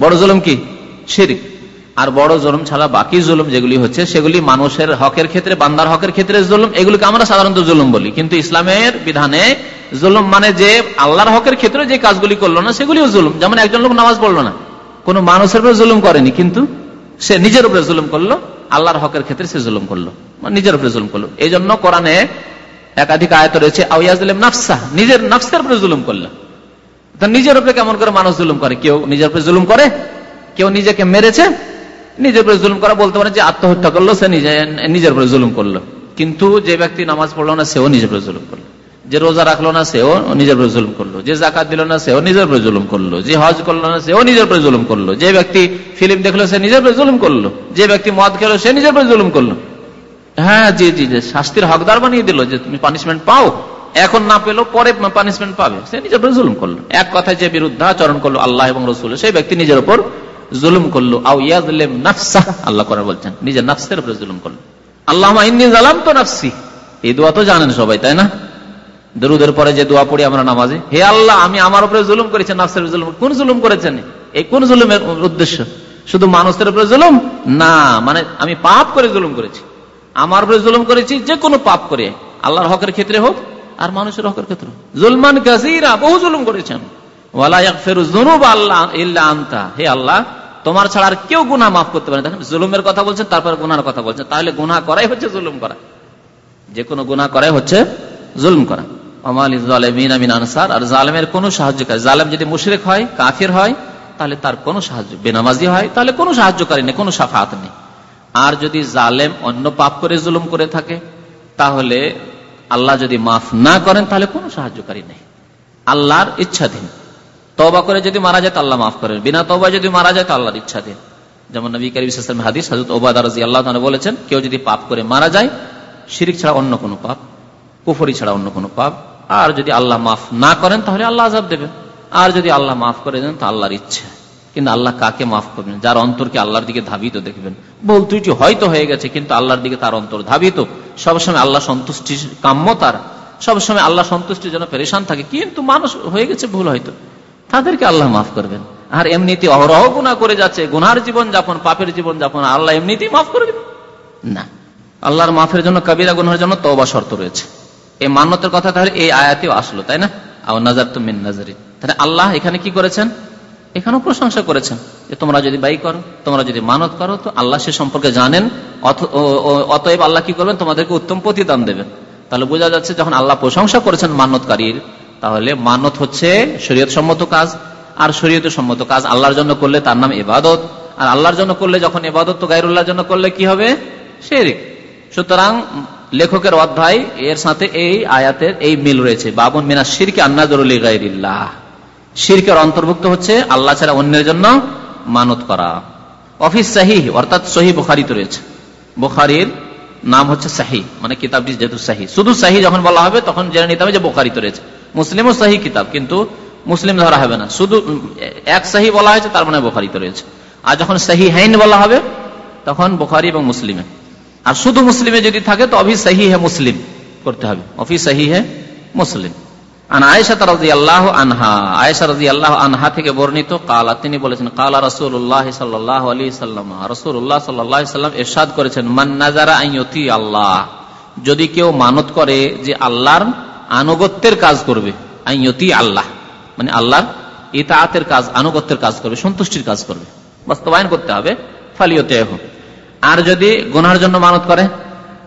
বড় জুলুম কি? শিরিক। আর বড় জুলুম ছাড়া বাকি জুলুম যেগুলি হচ্ছে, সেগুলি মানুষের হকের ক্ষেত্রে, বান্দার হকের ক্ষেত্রে জুলুম, এগুলিকে আমরা সাধারণত জুলুম বলি। কিন্তু ইসলামের বিধানে জুলুম মানে যে আল্লাহর হকের ক্ষেত্রে যে কাজগুলি করল না, সেগুলিও জুলুম। যেমন একজন লোক নামাজ পড়ল না। কোন মানুষের উপরে জুলুম করেনি, কিন্তু সে নিজের উপরে জুলুম করল, আল্লাহর হকের ক্ষেত্রে সে জুলুম করল। মানে নিজের উপরে জুলুম করল। এই জন্য কোরআনে একাধিক আয়ত রয়েছে নাফসা, নিজের নাফসের উপরে জুলুম করল। নিজের উপরে কেমন করে মানুষ জুলুম করে? কেউ নিজের উপরে জুলুম করে, কেউ নিজেকে মেরেছে, নিজের উপরে জুলুম করা বলতে পারে যে আত্মহত্যা করল, সে নিজে নিজের উপরে জুলুম করল। কিন্তু যে ব্যক্তি নামাজ পড়ল না, সেও নিজের উপরে জুলুম করল। যে রোজা রাখল না সেও নিজের উপরে জুলুম করল। যে জাকাত দিল না সেও নিজের উপরে জুলুম করল। যে হজ করল না সেও নিজের উপরে জুলুম করল। যে ব্যক্তি ফিল্ম দেখল সে নিজের উপরে জুলুম করল। যে ব্যক্তি মদ খেলো সে নিজের উপরে জুলুম করল। হ্যাঁ জি জি যে শাস্তির হকদার বানিয়ে দিল যে তুমি পানিশমেন্ট পাও। এখন না পেল, পরে পানিশমেন্ট পাবে। সে নিজের উপরে জুলুম করল। এক কথায় যে বিরুদ্ধাচরণ করল আল্লাহ এবং রসুল, সেই ব্যক্তি নিজের উপর জুলুম করল। আউ ইয়াজলেম নাফসা, আল্লাহ করে বলছেন, নিজের নাফসের উপরে জুলুম করল। আল্লাহ জালাম তো নাফসি। এই দোয়া তো জানেন সবাই, তাই না? দরুদের পরে যে দোয়া পড়ি আমরা নামাজে। হে আল্লাহ, আমি আমার উপরে জুলুম করেছি, নাফসের জুলুম। কোন জুলুম করেছেন? এই কোন জুলুমের উদ্দেশ্য? শুধু মানুষের উপরে জুলুম? না মানে আমি পাপ করে জুলুম করেছি। আমার উপরে জুলুম করেছি যে কোনো পাপ করে। আল্লাহর হকের ক্ষেত্রে হোক আর মানুষের হকের ক্ষেত্রে জুলমান কাজিরা বহু জুলুম করেছেন। হে আল্লাহ, তোমার ছাড়া আর কেউ গুনা মাফ করতে পারে দেখেন, জুলুমের কথা বলছেন, তারপর গুনার কথা বলছেন। তাহলে গুনা করাই হচ্ছে জুলুম করা। যে কোনো গুনা করাই হচ্ছে জুলুম করা। আনসার। আর জালেমের কোন সাহায্যকারী জালেম যদি মুশরেক হয়, কাফির হয়, তাহলে তার কোনো সাহায্য বেনামাজি হয়, তাহলে কোনো সাহায্যকারী নেই, কোনো সাফাত নেই। আর যদি জালেম অন্য পাপ করে, জুলুম করে থাকে, তাহলে আল্লাহ যদি মাফ না করেন, তাহলে কোনো সাহায্যকারী নেই। আল্লাহর ইচ্ছাধীন। তবা করে যদি মারা যায় আল্লাহ মাফ করেন। বিনা তবা যদি মারা যায় আল্লাহর ইচ্ছাধীন। যেমন নবী হাদিস ওবাদা আল্লাহ বলেছেন, কেউ যদি পাপ করে মারা যায়, শিরিক ছাড়া অন্য কোনো পাপ কুফরি ছাড়া অন্য কোনো পাপ। আর যদি আল্লাহ মাফ না করেন, তাহলে আল্লাহ আজাব দেবেন। আর যদি আল্লাহ মাফ করে দেন, তো আল্লাহর ইচ্ছে। কিন্তু আল্লাহ কাকে মাফ করবেন? যার অন্তরকে আল্লাহর দিকে ধাবিত দেখবেন। বল তুইটি হয়তো হয়ে গেছে, কিন্তু আল্লাহর দিকে তার অন্তর ধাবিত। সবসময় আল্লাহ সন্তুষ্টি কাম্য তার। সবসময় আল্লাহ সন্তুষ্টির জন্য পেরেশান থাকে। কিন্তু মানুষ হয়ে গেছে ভুল হয়তো। তাদেরকে আল্লাহ মাফ করবেন। আর এমনিতে অহরহ গুণা করে যাচ্ছে। গুনার জীবন যাপন, পাপের জীবন যাপন, আল্লাহ এমনিতেই মাফ করে দেবেন। না। আল্লাহর মাফের জন্য, কবিরা গুনার জন্য তবা শর্ত রয়েছে। এই মান্যতের কথা তাহলে এই আয়াতেও আসলো, তাই না? নাজার তো মিন নাজারি। তাহলে আল্লাহ এখানে কি করেছেন? এখানেও প্রশংসা করেছেন যে তোমরা যদি বাই করো, তোমরা যদি মানত করো, তো আল্লাহ সে সম্পর্কে জানেন অতএব আল্লাহ কি করবেন? তোমাদেরকে উত্তম প্রতিদান দেবেন। তাহলে বোঝা যাচ্ছে যখন আল্লাহ প্রশংসা করেছেন মান্যতকারীর তাহলে মানত হচ্ছে শরীয়ত সম্মত কাজ, আর শরীয়ত সম্মত কাজ আল্লাহর জন্য করলে তার নাম এবাদত আর আল্লাহর জন্য করলে যখন এবাদত তো গাইরুল্লাহর জন্য করলে কি হবে? শেরিক। সুতরাং লেখকের অধ্যায়, এর সাথে এই আয়াতের এই মিল রয়েছে। বাবন মিনা শিরকে আন্নাজরুল গাইরিল্লাহ শিরকের অন্তর্ভুক্ত হচ্ছে আল্লাহ ছাড়া অন্যের জন্য মানত করা। অফিস সাহি অর্থাৎ সহি বোখারিতে রয়েছে। বোখারির নাম হচ্ছে সাহি মানে কিতাবটি যেহেতু সাহি শুধু সাহি যখন বলা হবে, তখন জেনে নিতে হবে যে বোখারিতে রয়েছে। মুসলিমও সাহি কিতাব, কিন্তু মুসলিম ধরা হবে না। শুধু এক সাহি বলা হয়েছে, তার মানে বোখারিতে রয়েছে। আর যখন সাহি হাইন বলা হবে, তখন বোখারি এবং মুসলিমে। আর শুধু মুসলিমে যদি থাকে, তো অফি সাহি হে মুসলিম করতে হবে। অফি সাহি হে মুসলিম আল্লাহ আনহা থেকে বর্ণিত এরশাদ করেছেন আল্লাহ যদি কেউ মানত করে যে আল্লাহর আনুগত্যের কাজ করবে আইয়তি আল্লাহ মানে আল্লাহর ইতাতের কাজ, আনুগত্যের কাজ করবে, সন্তুষ্টির কাজ করবে। বাস্তবায়ন করতে হবে ফালিয়তে আর যদি গুনার জন্য মানত করে?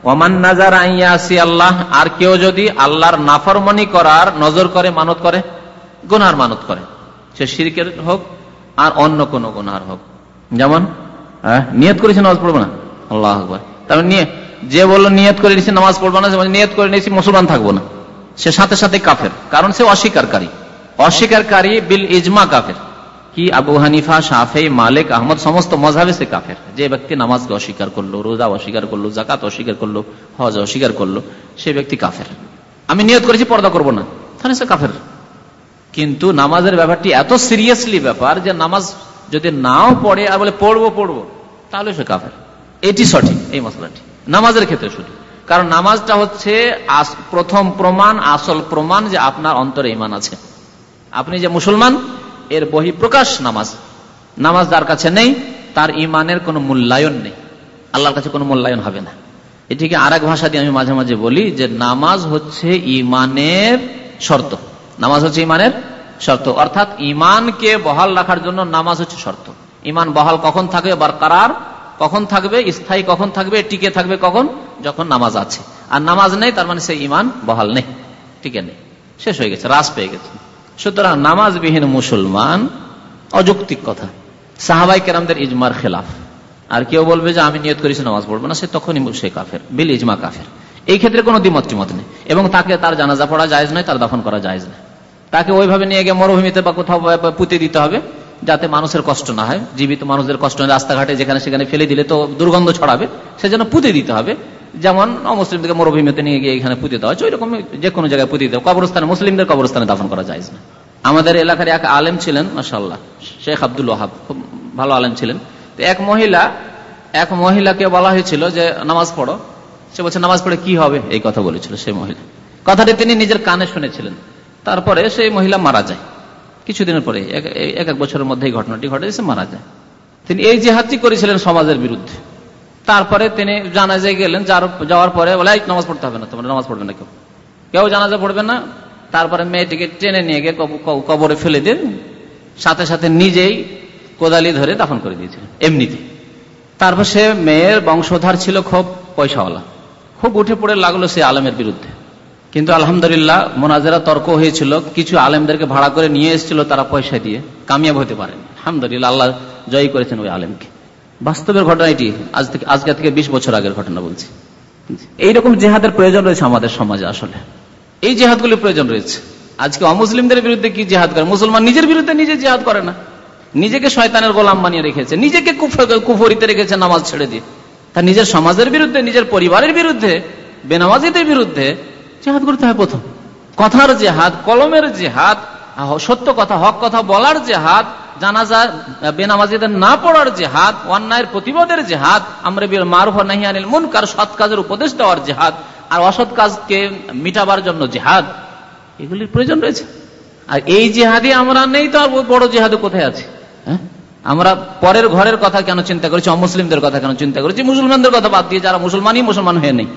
ওমান নাজার আইয়াসি আল্লাহ, আর কেউ যদি আল্লাহর নাফরমনি করার নজর করে মানত করে গুনার মানত করে। সে শিরকের হোক, আর অন্য কোন গুনার হোক। যেমন নিয়ত করেছে, নামাজ পড়ব না? আল্লাহ আকবর। নিয়ে, যে বলল নিয়ত করে নিয়েছি, নামাজ পড়ব না নিয়ত করে নিয়েছি, মুসলমান থাকব না। সে সাথে সাথে কাফের, কারণ সে অস্বীকারী। অস্বীকারী বিল ইজমা কাফের। কি আবু হানিফা শাফে মালিক আহমদ সমস্ত মজাবে সে কাফের যে ব্যক্তি নামাজকে অস্বীকার করল রোজা অস্বীকার করল জাকাত অস্বীকার করল হজ অস্বীকার করল সে ব্যক্তি কাফের আমি নিয়ত করেছি, পর্দা করব না। তাহলে সে কাফের। কিন্তু নামাজের ব্যাপারটি এত সিরিয়াসলি ব্যাপার যে নামাজ যদি নাও পড়ে আর বলে পড়ব পড়ব, তাহলে সে কাফের। এটি সঠিক, এই মশলাটি। নামাজের ক্ষেত্রে শুধু কারণ নামাজটা হচ্ছে প্রথম প্রমাণ, আসল প্রমাণ যে আপনার অন্তরে ইমান আছে। আপনি যে মুসলমান এর বহিঃপ্রকাশ নামাজ। নামাজ যার কাছে নেই, তার ইমানের কোনো মূল্যায়ন নেই। আল্লাহর কাছে কোনো মূল্যায়ন হবে না। এটিকে আর এক ভাষা দিয়ে আমি মাঝে মাঝে বলি যে, নামাজ হচ্ছে ইমানের শর্ত। নামাজ হচ্ছে ইমানের শর্ত। অর্থাৎ ইমানকে বহাল রাখার জন্য নামাজ হচ্ছে শর্ত। ইমান বহাল কখন থাকবে? বারকার কখন থাকবে? স্থায়ী কখন থাকবে? টিকে থাকবে কখন? যখন নামাজ আছে। আর নামাজ নেই, তার মানে সে ইমান বহাল নেই। টিকে নেই। শেষ হয়ে গেছে রাস পেয়ে গেছে। সুতরাং নামাজবিহীন মুসলমান অযৌক্তিক কথা। সাহাবাই কেরামদের ইজমার খেলাফ। আর কেউ বলবে যে, আমি নিয়ত করেছি, নামাজ পড়ব না। সে তখনই সে কাফের, বিল ইজমা কাফের। এই ক্ষেত্রে কোনো দ্বিমত টিমত নেই। এবং তাকে তার জানাজা পড়া যায় নয়, তার দফন করা যায় না তাকে ওইভাবে নিয়ে গিয়ে মরুভূমিতে বা কোথাও পুঁতে দিতে হবে, যাতে মানুষের কষ্ট না হয়। জীবিত মানুষদের কষ্ট রাস্তাঘাটে যেখানে সেখানে ফেলে দিলে তো দুর্গন্ধ ছড়াবে সেজন্য পুঁতে দিতে হবে। যেমন অমুসলিমদেরকে মরুভূমিতে নিয়ে গিয়ে এখানে পুঁতে দেওয়া হচ্ছে ওই রকম যে কোনো জায়গায় পুঁতে দেওয়া। কবরস্থানে, মুসলিমদের কবরস্থানে দাফন করা যায় না। আমাদের এলাকার এক আলেম ছিলেন মাসাল্লাহ শেখ আব্দুল ওহাব খুব ভালো আলেম ছিলেন। তো এক মহিলা, এক মহিলাকে বলা হয়েছিল যে, নামাজ পড়ো। সে বলছে, নামাজ পড়ে কি হবে? এই কথা বলেছিল সেই মহিলা। কথাটি তিনি নিজের কানে শুনেছিলেন। তারপরে সেই মহিলা মারা যায়। কিছুদিনের পরে, এক এক বছরের মধ্যে এই ঘটনাটি ঘটে সে মারা যায়। তিনি এই জেহাদটি করেছিলেন সমাজের বিরুদ্ধে। তারপরে তিনি জানাজে গেলেন, যার যাওয়ার পরে বলে নামাজ পড়তে হবে না, তোমার নামাজ পড়বে না কেউ। কেউ জানাজা পড়বে না। তারপরে মেয়েটিকে টেনে নিয়ে গিয়ে কবরে ফেলে দিন সাথে সাথে নিজেই কোদালি ধরে দাফন করে দিয়েছিলেন, এমনিতে। তারপর সে মেয়ের বংশধার ছিল খুব পয়সাওয়ালা। খুব উঠে পড়ে লাগল সে আলমের বিরুদ্ধে। কিন্তু আলহামদুলিল্লাহ মোনাজেরা তর্ক হয়েছিল, কিছু আলেমদেরকে ভাড়া করে নিয়ে এসেছিল তারা পয়সা দিয়ে, কামিয়াব হতে পারেন। আলহামদুলিল্লাহ, আল্লাহ জয়ী করেছেন ওই আলেমকে। বাস্তবের ঘটনা এটি। আজ থেকে আজকে থেকে বিশ বছর আগের ঘটনা বলছি। এইরকম জেহাদের প্রয়োজন রয়েছে আমাদের সমাজে আসলে। এই জেহাদগুলির প্রয়োজন রয়েছে। আজকে অমুসলিমদের বিরুদ্ধে কি জেহাদ করে? মুসলমান নিজের বিরুদ্ধে নিজে জেহাদ করে না। নিজেকে শয়তানের গোলাম বানিয়ে রেখেছে। নিজেকে কুফরিতে রেখেছে নামাজ ছেড়ে দিয়ে। তার নিজের সমাজের বিরুদ্ধে নিজের পরিবারের বিরুদ্ধে বেনামাজিদের বিরুদ্ধে জেহাদ করতে হয় প্রথম। কথার জেহাদ কলমের জেহাদ সত্য কথা হক কথা বলার জেহাদ জানাজা বেনামাজিদের না পড়ার জেহাদ, অন্যায়ের প্রতিবাদের জেহাদ, আমরা মারুফ নাহিয়ানিল মুনকার, সৎ কাজের উপদেশ দেওয়ার জেহাদ, আর অসৎ কাজকে মিটাবার জন্য জেহাদ। এগুলির প্রয়োজন রয়েছে। আর এই জেহাদি আমরা নেই তো, আর বড় জেহাদে কোথায় আছে? হ্যাঁ? আমরা পরের ঘরের কথা কেন চিন্তা করেছি, অমুসলিমদের কথা কেন চিন্তা করেছি, মুসলমানদের কথা বাদ দিয়ে যারা মুসলমানই মুসলমান হয়ে নেই।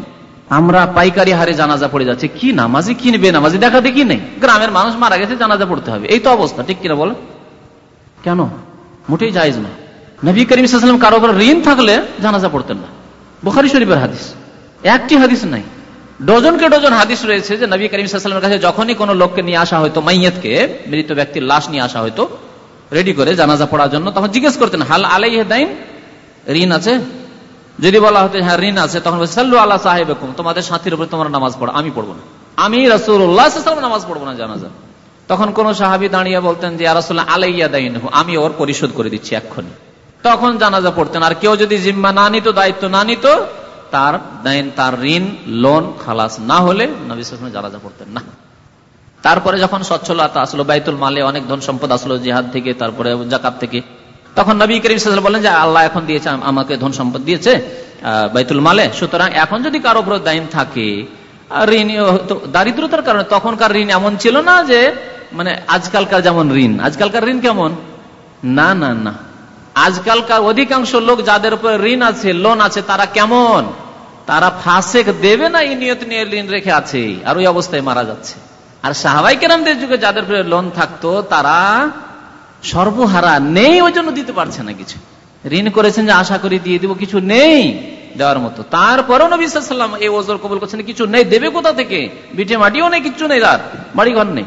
আমরা পাইকারি হারে জানাজা পড়ে যাচ্ছে। কি নামাজি, কি নেবে নামাজি দেখা দেখি নেই? গ্রামের মানুষ মারা গেছে, জানাজা পড়তে হবে। এই তো অবস্থা, ঠিক কিনা বলো? কেন? মোটেই জায়জ না। নবী করিম সাল্লাম কারও উপর ঋণ থাকলে জানাজা পড়তেন না। বুখারি শরীফের হাদিস। একটি হাদিস নাই। ডজনকে ডজন হাদিস রয়েছে যে নবী করিম সাল্লামের কাছে যখনই কোনো লোককে নিয়ে আসা হয়তো মাইয়াতকে মৃত ব্যক্তির লাশ নিয়ে আসা হয়তো, রেডি করে জানাজা পড়ার জন্য, তখন জিজ্ঞেস করতেন, হাল আলাই দাইন? ঋণ আছে? যদি বলা হতো হ্যাঁ ঋণ আছে, তখন সাল্লু আল্লাহ সাহেব তোমাদের সাথীর উপরে তোমার নামাজ পড়ো, আমি পড়ব না। আমি রসুল্লাহ নামাজ পড়ব না জানাজা। তখন কোন সাহাবি দাঁড়িয়ে বলতেন যে আরাসুল্লাহ আলাইয়া দাইন আমি ওর পরিশোধ করে দিচ্ছি এক্ষুনি। তখন জানাজা পড়তেন। আর কেউ যদি জিম্মা না নিত, দায়িত্ব না নিত, তার দাইন, তার ঋণ, লোন খালাস না হলে নবী জানাজা পড়তেন না। তারপরে যখন সচ্ছলতা আসলো, বাইতুল মালে অনেক ধন সম্পদ আসলো জিহাদ থেকে, তারপরে জাকাত থেকে, তখন নবী করিম বলেন যে, আল্লাহ এখন দিয়েছে, আমাকে ধন সম্পদ দিয়েছে বাইতুল মালে। সুতরাং এখন যদি কারও উপর দায়ন থাকে ঋণ দারিদ্রতার কারণে তখনকার ঋণ এমন ছিল না যে মানে আজকালকার যেমন ঋণ। আজকালকার ঋণ কেমন? না না না। আজকালকার অধিকাংশ লোক যাদের উপর ঋণ আছে লোন আছে, তারা কেমন? তারা ফাঁসেক দেবে না, এই নিয়ত নিয়ে ঋণ রেখে আছে। আর ওই অবস্থায় মারা যাচ্ছে। আর সাহাবাই কেরামদের যুগে যাদের লোন থাকতো, তারা সর্বহারা নেই, ওই জন্য দিতে পারছে না কিছু। ঋণ করেছেন যে আশা করি দিয়ে দিব, কিছু নেই দেওয়ার মতো। তারপরেও নবী সাল্লাম এই ওজোর কবুল করছেন, কিছু নেই, দেবে কোথা থেকে? বিটে মাটিও নেই কিছু নেই তার বাড়ি ঘর নেই।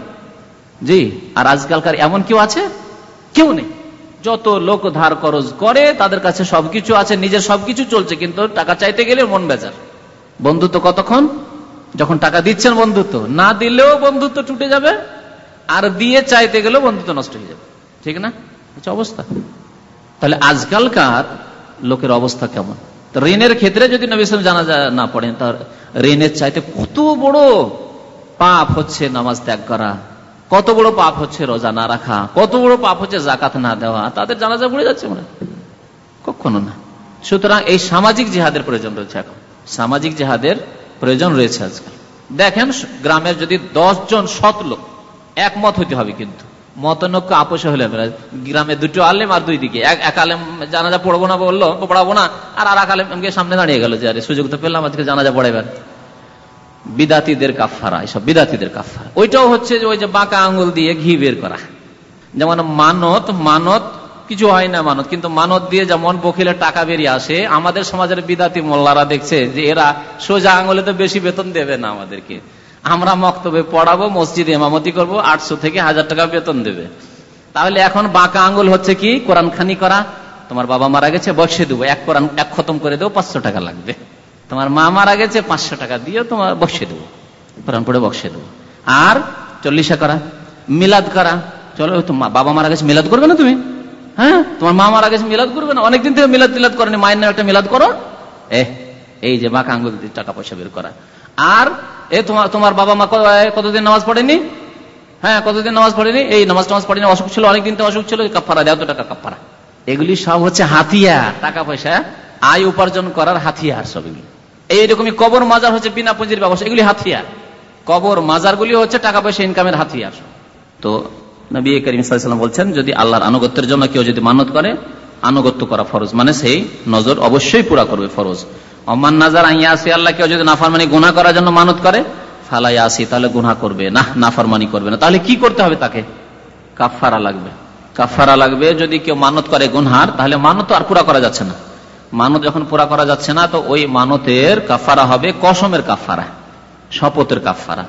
জি, আর আজকালকার এমন কেউ আছে? কেউ নেই। যত লোক ধার খরচ করে, তাদের কাছে সবকিছু আছে, নিজের সবকিছু চলছে, কিন্তু টাকা চাইতে গেলে মন বেজার। বন্ধুত্ব কতক্ষণ? যখন টাকা দিচ্ছেন বন্ধুত্ব, না দিলেও বন্ধুত্ব টুটে যাবে, আর দিয়ে চাইতে গেলেও বন্ধুত্ব নষ্ট হয়ে যাবে। ঠিক না? হচ্ছে অবস্থা। তাহলে আজকালকার লোকের অবস্থা কেমন? ঋণের ক্ষেত্রে যদি নবী ইসলাম জানা না পড়েন, তার ঋণের চাইতে কত বড় পাপ হচ্ছে নামাজ ত্যাগ করা কত বড় পাপ হচ্ছে রোজা না রাখা, কত বড় পাপ হচ্ছে জাকাত না দেওয়া, তাদের জানাজা পড়ে যাচ্ছে মনে কখনো না। সুতরাং এই সামাজিক জেহাদের প্রয়োজন রয়েছে এখন। সামাজিক জেহাদের প্রয়োজন রয়েছে আজকাল। দেখেন, গ্রামের যদি জন সৎ লোক, একমত হইতে হবে কিন্তু। মতনৈক্য আপোষ হলে গ্রামে দুটো আলেম আর দুই দিকে। এক আলেম জানাজা পড়ব না বলল, পড়াবো না, আর আর এক আলেমকে সামনে দাঁড়িয়ে গেল যে, আরে সুযোগ তো পেলাম, আজকে জানাজা পড়াইবার। বিদাতিদের কাফারা এসব বিদাতিদের কাফারা ওইটাও হচ্ছে যে ওই যে বাঁকা আঙ্গুল দিয়ে ঘি বের করা। যেমন মানত মানত কিছু হয় না মানত, কিন্তু মানত দিয়ে যেমন বকিলে টাকা বেরিয়ে আসে, আমাদের সমাজের বিদাতি মোল্লারা দেখছে যে এরা সোজা আঙুলে তো বেশি বেতন দেবে না আমাদেরকে। আমরা মক্তবে পড়াবো, মসজিদে এমামতি করব, আটশো থেকে হাজার টাকা বেতন দেবে। তাহলে এখন বাঁকা আঙুল হচ্ছে কি? কোরআন খানি করা। তোমার বাবা মারা গেছে বসে দেবো, এক কোরআন, এক খতম করে দেবো, পাঁচশো টাকা লাগবে। তোমার মা মারা গেছে, পাঁচশো টাকা দিয়ে তোমার বসে দেবো কোরআন পড়ে বসে দেবো। আর চল্লিশা করা, মিলাদ করা, চলো বাবা মারা গেছে, মিলাদ করবে না তুমি? হ্যাঁ? তোমার মা মারা গেছে, মিলাদ করবে না? অনেকদিন থেকে মিলাদ টিলাদ করেনি মায়ের নামে একটা মিলাদ করো। এ এই যে বাঁকা আঙ্গুল দিয়ে টাকা পয়সা বের করা। আর, এ তোমার তোমার বাবা মা কতদিন নামাজ পড়েনি? হ্যাঁ কতদিন নামাজ পড়েনি? এই নামাজ টামাজ পড়েনি, অসুখ ছিল, অনেকদিন তো অসুখ ছিল কাপড়া দেওয়া টাকা, কাপড়া। এগুলি সব হচ্ছে হাতিয়ার। টাকা পয়সা, আয় উপার্জন করার হাতিয়ার সব এগুলি। এইরকমই কবর মাজার হচ্ছে বিনা পুঁজির ব্যবস্থা এগুলি হাতিয়ার। কবর মাজার গুলি হচ্ছে টাকা পয়সা ইনকামের হাতিয়ার। তো নবী করিম বলছেন, যদি আল্লাহর আনুগত্যের জন্য কেউ যদি মানত করে, আনুগত্য করা ফরজ। মানে সেই নজর অবশ্যই পুরা করবে ফরজ। অমান নাজার আইয়া আসি আল্লাহ কেউ যদি নাফারমানি গুণা করার জন্য মানত করে ফালাই আসি তাহলে গুণা করবে। না নাফারমানি করবে না। তাহলে কি করতে হবে তাকে? কাফারা লাগবে। কাফারা লাগবে, যদি কেউ মানত করে গুনহার, তাহলে মানত আর পুরা করা যাচ্ছে না। মানত যখন পুরা করা যাচ্ছে না, তো ওই মানতের কাফারা হবে কসমের কাফারা শপথের কাফারা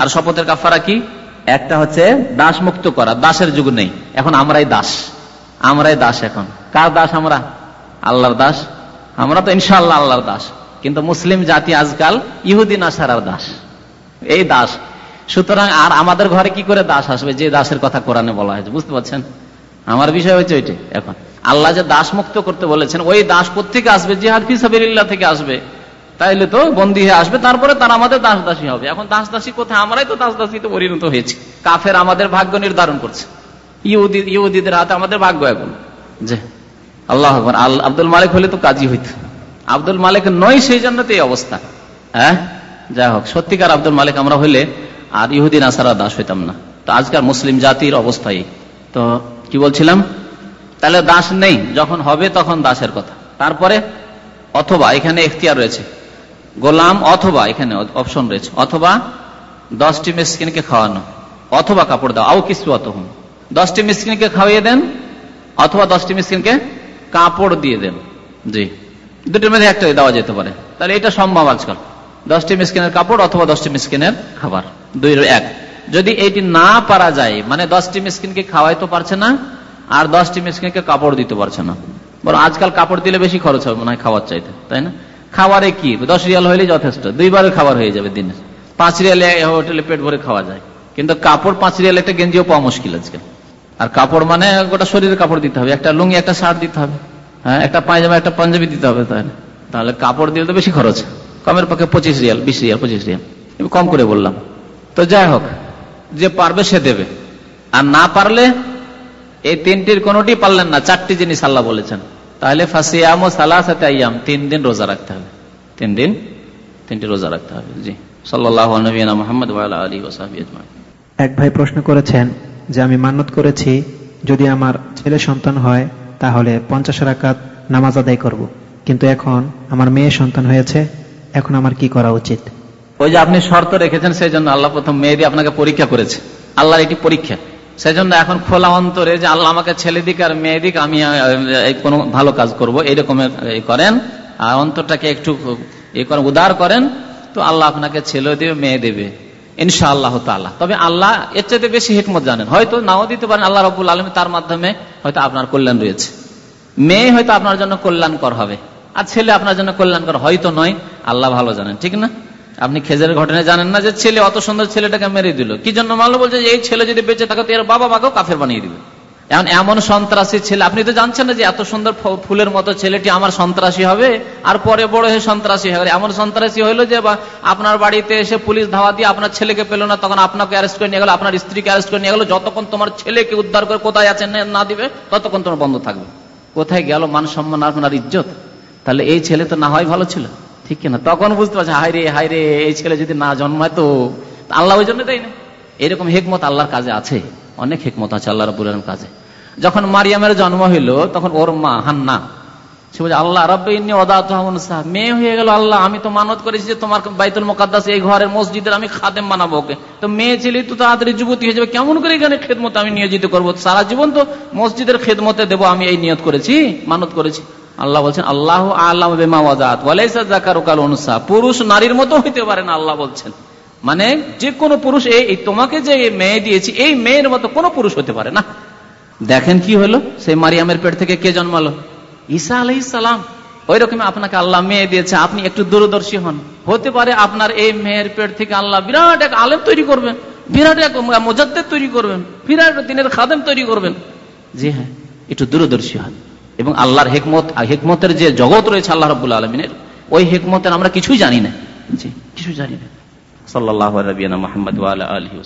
আর শপথের কাফারা কি? একটা হচ্ছে দাস মুক্ত করা, দাসের যুগ নেই, এখন আমরাই দাস আমরাই দাস এখন। কার দাস আমরা? আল্লাহর দাস। আমরা তো ইনশাল্লাহ আল্লাহর দাস, কিন্তু মুসলিম জাতি আজকাল ইহুদিন আসার দাস, এই দাস। সুতরাং আর আমাদের ঘরে কি করে দাস আসবে? যে দাসের কথা কোরআনে বলা হয়েছে, বুঝতে পারছেন? আমার বিষয় হচ্ছে ওইটাই এখন। আল্লাহ যে দাস মুক্ত করতে বলেছেন, ওই দাস থেকে আসবে? জিহাদ ফিসাবিল্লাহ থেকে আসবে। তাইলে তো বন্দী হয়ে আসবে, তারপরে তারা আমাদের দাস দাসী হবে। এখন দাস দাসী কোথায়? আমরাই তো দাস দাসীতে পরিণত হয়েছি। কাফের আমাদের ভাগ্য নির্ধারণ করছে। ইহুদি, ইহুদিদের হাতে আমাদের ভাগ্য এখন। যে, আল্লাহ আব্দুল মালিক হলে তো কাজী হইত। আব্দুল মালিক নয়, সেই জন্য তো এই অবস্থা। হ্যাঁ? যাই হোক, সত্যিকার আব্দুল মালিক আমরা হইলে আর ইহুদিন আসারা দাস হইতাম না। তো আজকাল মুসলিম জাতির অবস্থায় তো কি বলছিলাম? তাহলে দাস নেই, যখন হবে তখন দাসের কথা। তারপরে অথবা, এখানে এখতিয়ার রয়েছে। গোলাম অথবা, এখানে অপশন রয়েছে। অথবা দশটি মিসকিনকে খাওয়ানো, অথবা কাপড় দাও আও কিছু অত হুম দশটি মিসকিনকে খাওয়িয়ে দেন, অথবা দশটি মিসকিনকে কাপড় দিয়ে দেন। জি। দুটোর মধ্যে একটা দেওয়া যেতে পারে। তাহলে এটা সম্ভব আজকাল। দশটি মিসকিনের কাপড় অথবা দশটি মিসকিনের খাবার। দুই এক। যদি এটি না পারা যায় মানে দশটি মিসকিনকে খাওয়াই তো পারছে না আর দশটি মিসকিনকে কাপড় দিতে পারছে না। বরং আজকাল কাপড় দিলে বেশি খরচ হবে হয় খাওয়ার চাইতে, তাই না? খাবারে কি? দশ রিয়াল হইলে যথেষ্ট। দুইবারের খাবার হয়ে যাবে দিনে। পাঁচ রিয়ালে হোটেলে পেট ভরে খাওয়া যায়। কিন্তু কাপড় পাঁচ রিয়াল একটা গেঞ্জিও পাওয়া মুশকিল আজকাল আর কাপড় মানে গোটা শরীরের কাপড় দিতে হবে। একটা লুঙ্গি, একটা শার্ট দিতে হবে। হ্যাঁ একটা পায়জামা, একটা পাঞ্জাবি দিতে হবে তাই তাহলে কাপড় দিলে তো বেশি খরচ। কমের পক্ষে পঁচিশ রিয়াল, বিশ রিয়াল, পঁচিশ রিয়াল। কম করে বললাম। তো যাই হোক, যে পারবে সে দেবে। আর না পারলে এই তিনটির কোনটি পারলেন না চারটি জিনিস আল্লাহ বলেছেন। তাহলে ফাঁসিয়াম ও সালাসাতে আইয়াম তিন দিন রোজা রাখতে হবে। তিন দিন? তিনটি রোজা রাখতে হবে জি। সাল্লাহ নবীনা মোহাম্মদ আলী ওসাহাবি এক ভাই প্রশ্ন করেছেন যে আমি মান্যত করেছি যদি আমার ছেলে সন্তান হয় তাহলে পঞ্চাশ রাকাত নামাজ আদায় করব। কিন্তু এখন আমার মেয়ে সন্তান হয়েছে এখন আমার কি করা উচিত? ওই যে আপনি শর্ত রেখেছেন সেই জন্য আল্লাহ প্রথম মেয়ে দিয়ে আপনাকে পরীক্ষা করেছে। আল্লাহর এটি পরীক্ষা। সেই জন্য এখন খোলা অন্তরে যে আল্লাহ আমাকে ছেলে দিক আর মেয়ে দিক, আমি কোনো ভালো কাজ করব এইরকমের করেন। আর অন্তরটাকে একটু এ করেন, উদার করেন, তো আল্লাহ আপনাকে ছেলে দেবে, মেয়ে দেবে ইনশা আল্লাহ তাল্লাহ তবে আল্লাহ এর চাইতে বেশি হিকমত জানেন। হয়তো নাও দিতে পারেন, আল্লাহ রবুল আলম তার মাধ্যমে হয়তো আপনার কল্যাণ রয়েছে। মেয়ে হয়তো আপনার জন্য কল্যাণকর হবে, আর ছেলে আপনার জন্য কল্যাণকর হয়তো নয়, আল্লাহ ভালো জানেন, ঠিক না? আপনি খেজের ঘটনা জানেন না যে ছেলে অত সুন্দর ছেলেটাকে মেরে দিল। কি জন্য মাল্য বলছে এই ছেলে যদি বেঁচে থাকে তো এর বাবা মাকেও কাফের বানিয়ে দিবে। এমন এমন সন্ত্রাসী ছেলে আপনি তো জানছেন না যে এত সুন্দর ফুলের মতো ছেলেটি আমার সন্ত্রাসী হবে, আর পরে বড় হয়ে সন্ত্রাসী হবে। এমন সন্ত্রাসী হইল যে আপনার বাড়িতে এসে পুলিশ ধাওয়া দিয়ে আপনার ছেলেকে পেল না, তখন আপনাকে অ্যারেস্ট করে নিয়ে গেলো, আপনার স্ত্রীকে অ্যারেস্ট করে নিয়ে গেলো, যতক্ষণ তোমার ছেলেকে উদ্ধার করে কোথায় আছে না দিবে, ততক্ষণ তোমার বন্ধ থাকবে। কোথায় গেল মান সম্মান আপনার ইজ্জত? তাহলে এই ছেলে তো না হয় ভালো ছিল। ঠিক কিনা? তখন বুঝতে পারছে হাই রে হাই রে এই ছেলে যদি না জন্মায় তো আল্লাহ ওই জন্য দেয় না। এরকম হেকমত আল্লাহর কাজে আছে, অনেক হেকমত আছে আল্লাহ রবুলের কাজে। যখন মারিয়ামের জন্ম হইল, তখন ওর মা হান্না, সে বলছে, আল্লাহ রব্বে মেয়ে হয়ে গেল আল্লাহ, আমি তো মানত করেছি যে তোমার বাইতুল মোকাদ্দাস এই ঘরের মসজিদের আমি খাদেম বানাবো ওকে। তো মেয়ে ছেলে তো তাড়াতাড়ি যুবতী হয়ে যাবে, কেমন করে এখানে খেদমতে আমি নিয়োজিত করব? সারা জীবন তো মসজিদের খেদমতে দেবো, আমি এই নিয়ত করেছি, মানত করেছি। আল্লাহ বলছেন, আল্লাহ আল্লাহ পুরুষ নারীর মতো হইতে পারে না, আল্লাহ বলছেন। মানে যে কোনো পুরুষ, এই তোমাকে যে মেয়ে দিয়েছি, এই মেয়ের মতো কোনো পুরুষ হতে পারে না। দেখেন কি হলো? সেই মারিয়ামের পেট থেকে কে জন্মালো? ঈসা আলাই সালাম। ওই রকম আপনাকে আল্লাহ মেয়ে দিয়েছে, আপনি একটু দূরদর্শী হন। হতে পারে আপনার এই মেয়ের পেট থেকে আল্লাহ বিরাট এক আলেম তৈরি করবেন, বিরাট এক মোজাদ্দের তৈরি করবেন, বিরাট দিনের খাদেম তৈরি করবেন। জি হ্যাঁ একটু দূরদর্শী হন। এবং আল্লাহর হেকমত হেকমতের যে জগৎ রয়েছে আল্লাহ রবুল্লা আলমিনের, ওই হেকমতের আমরা কিছুই জানি না। জি, কিছুই জানি না। সাল্লাহ রবিয়ানা মোহাম্মদ আলহি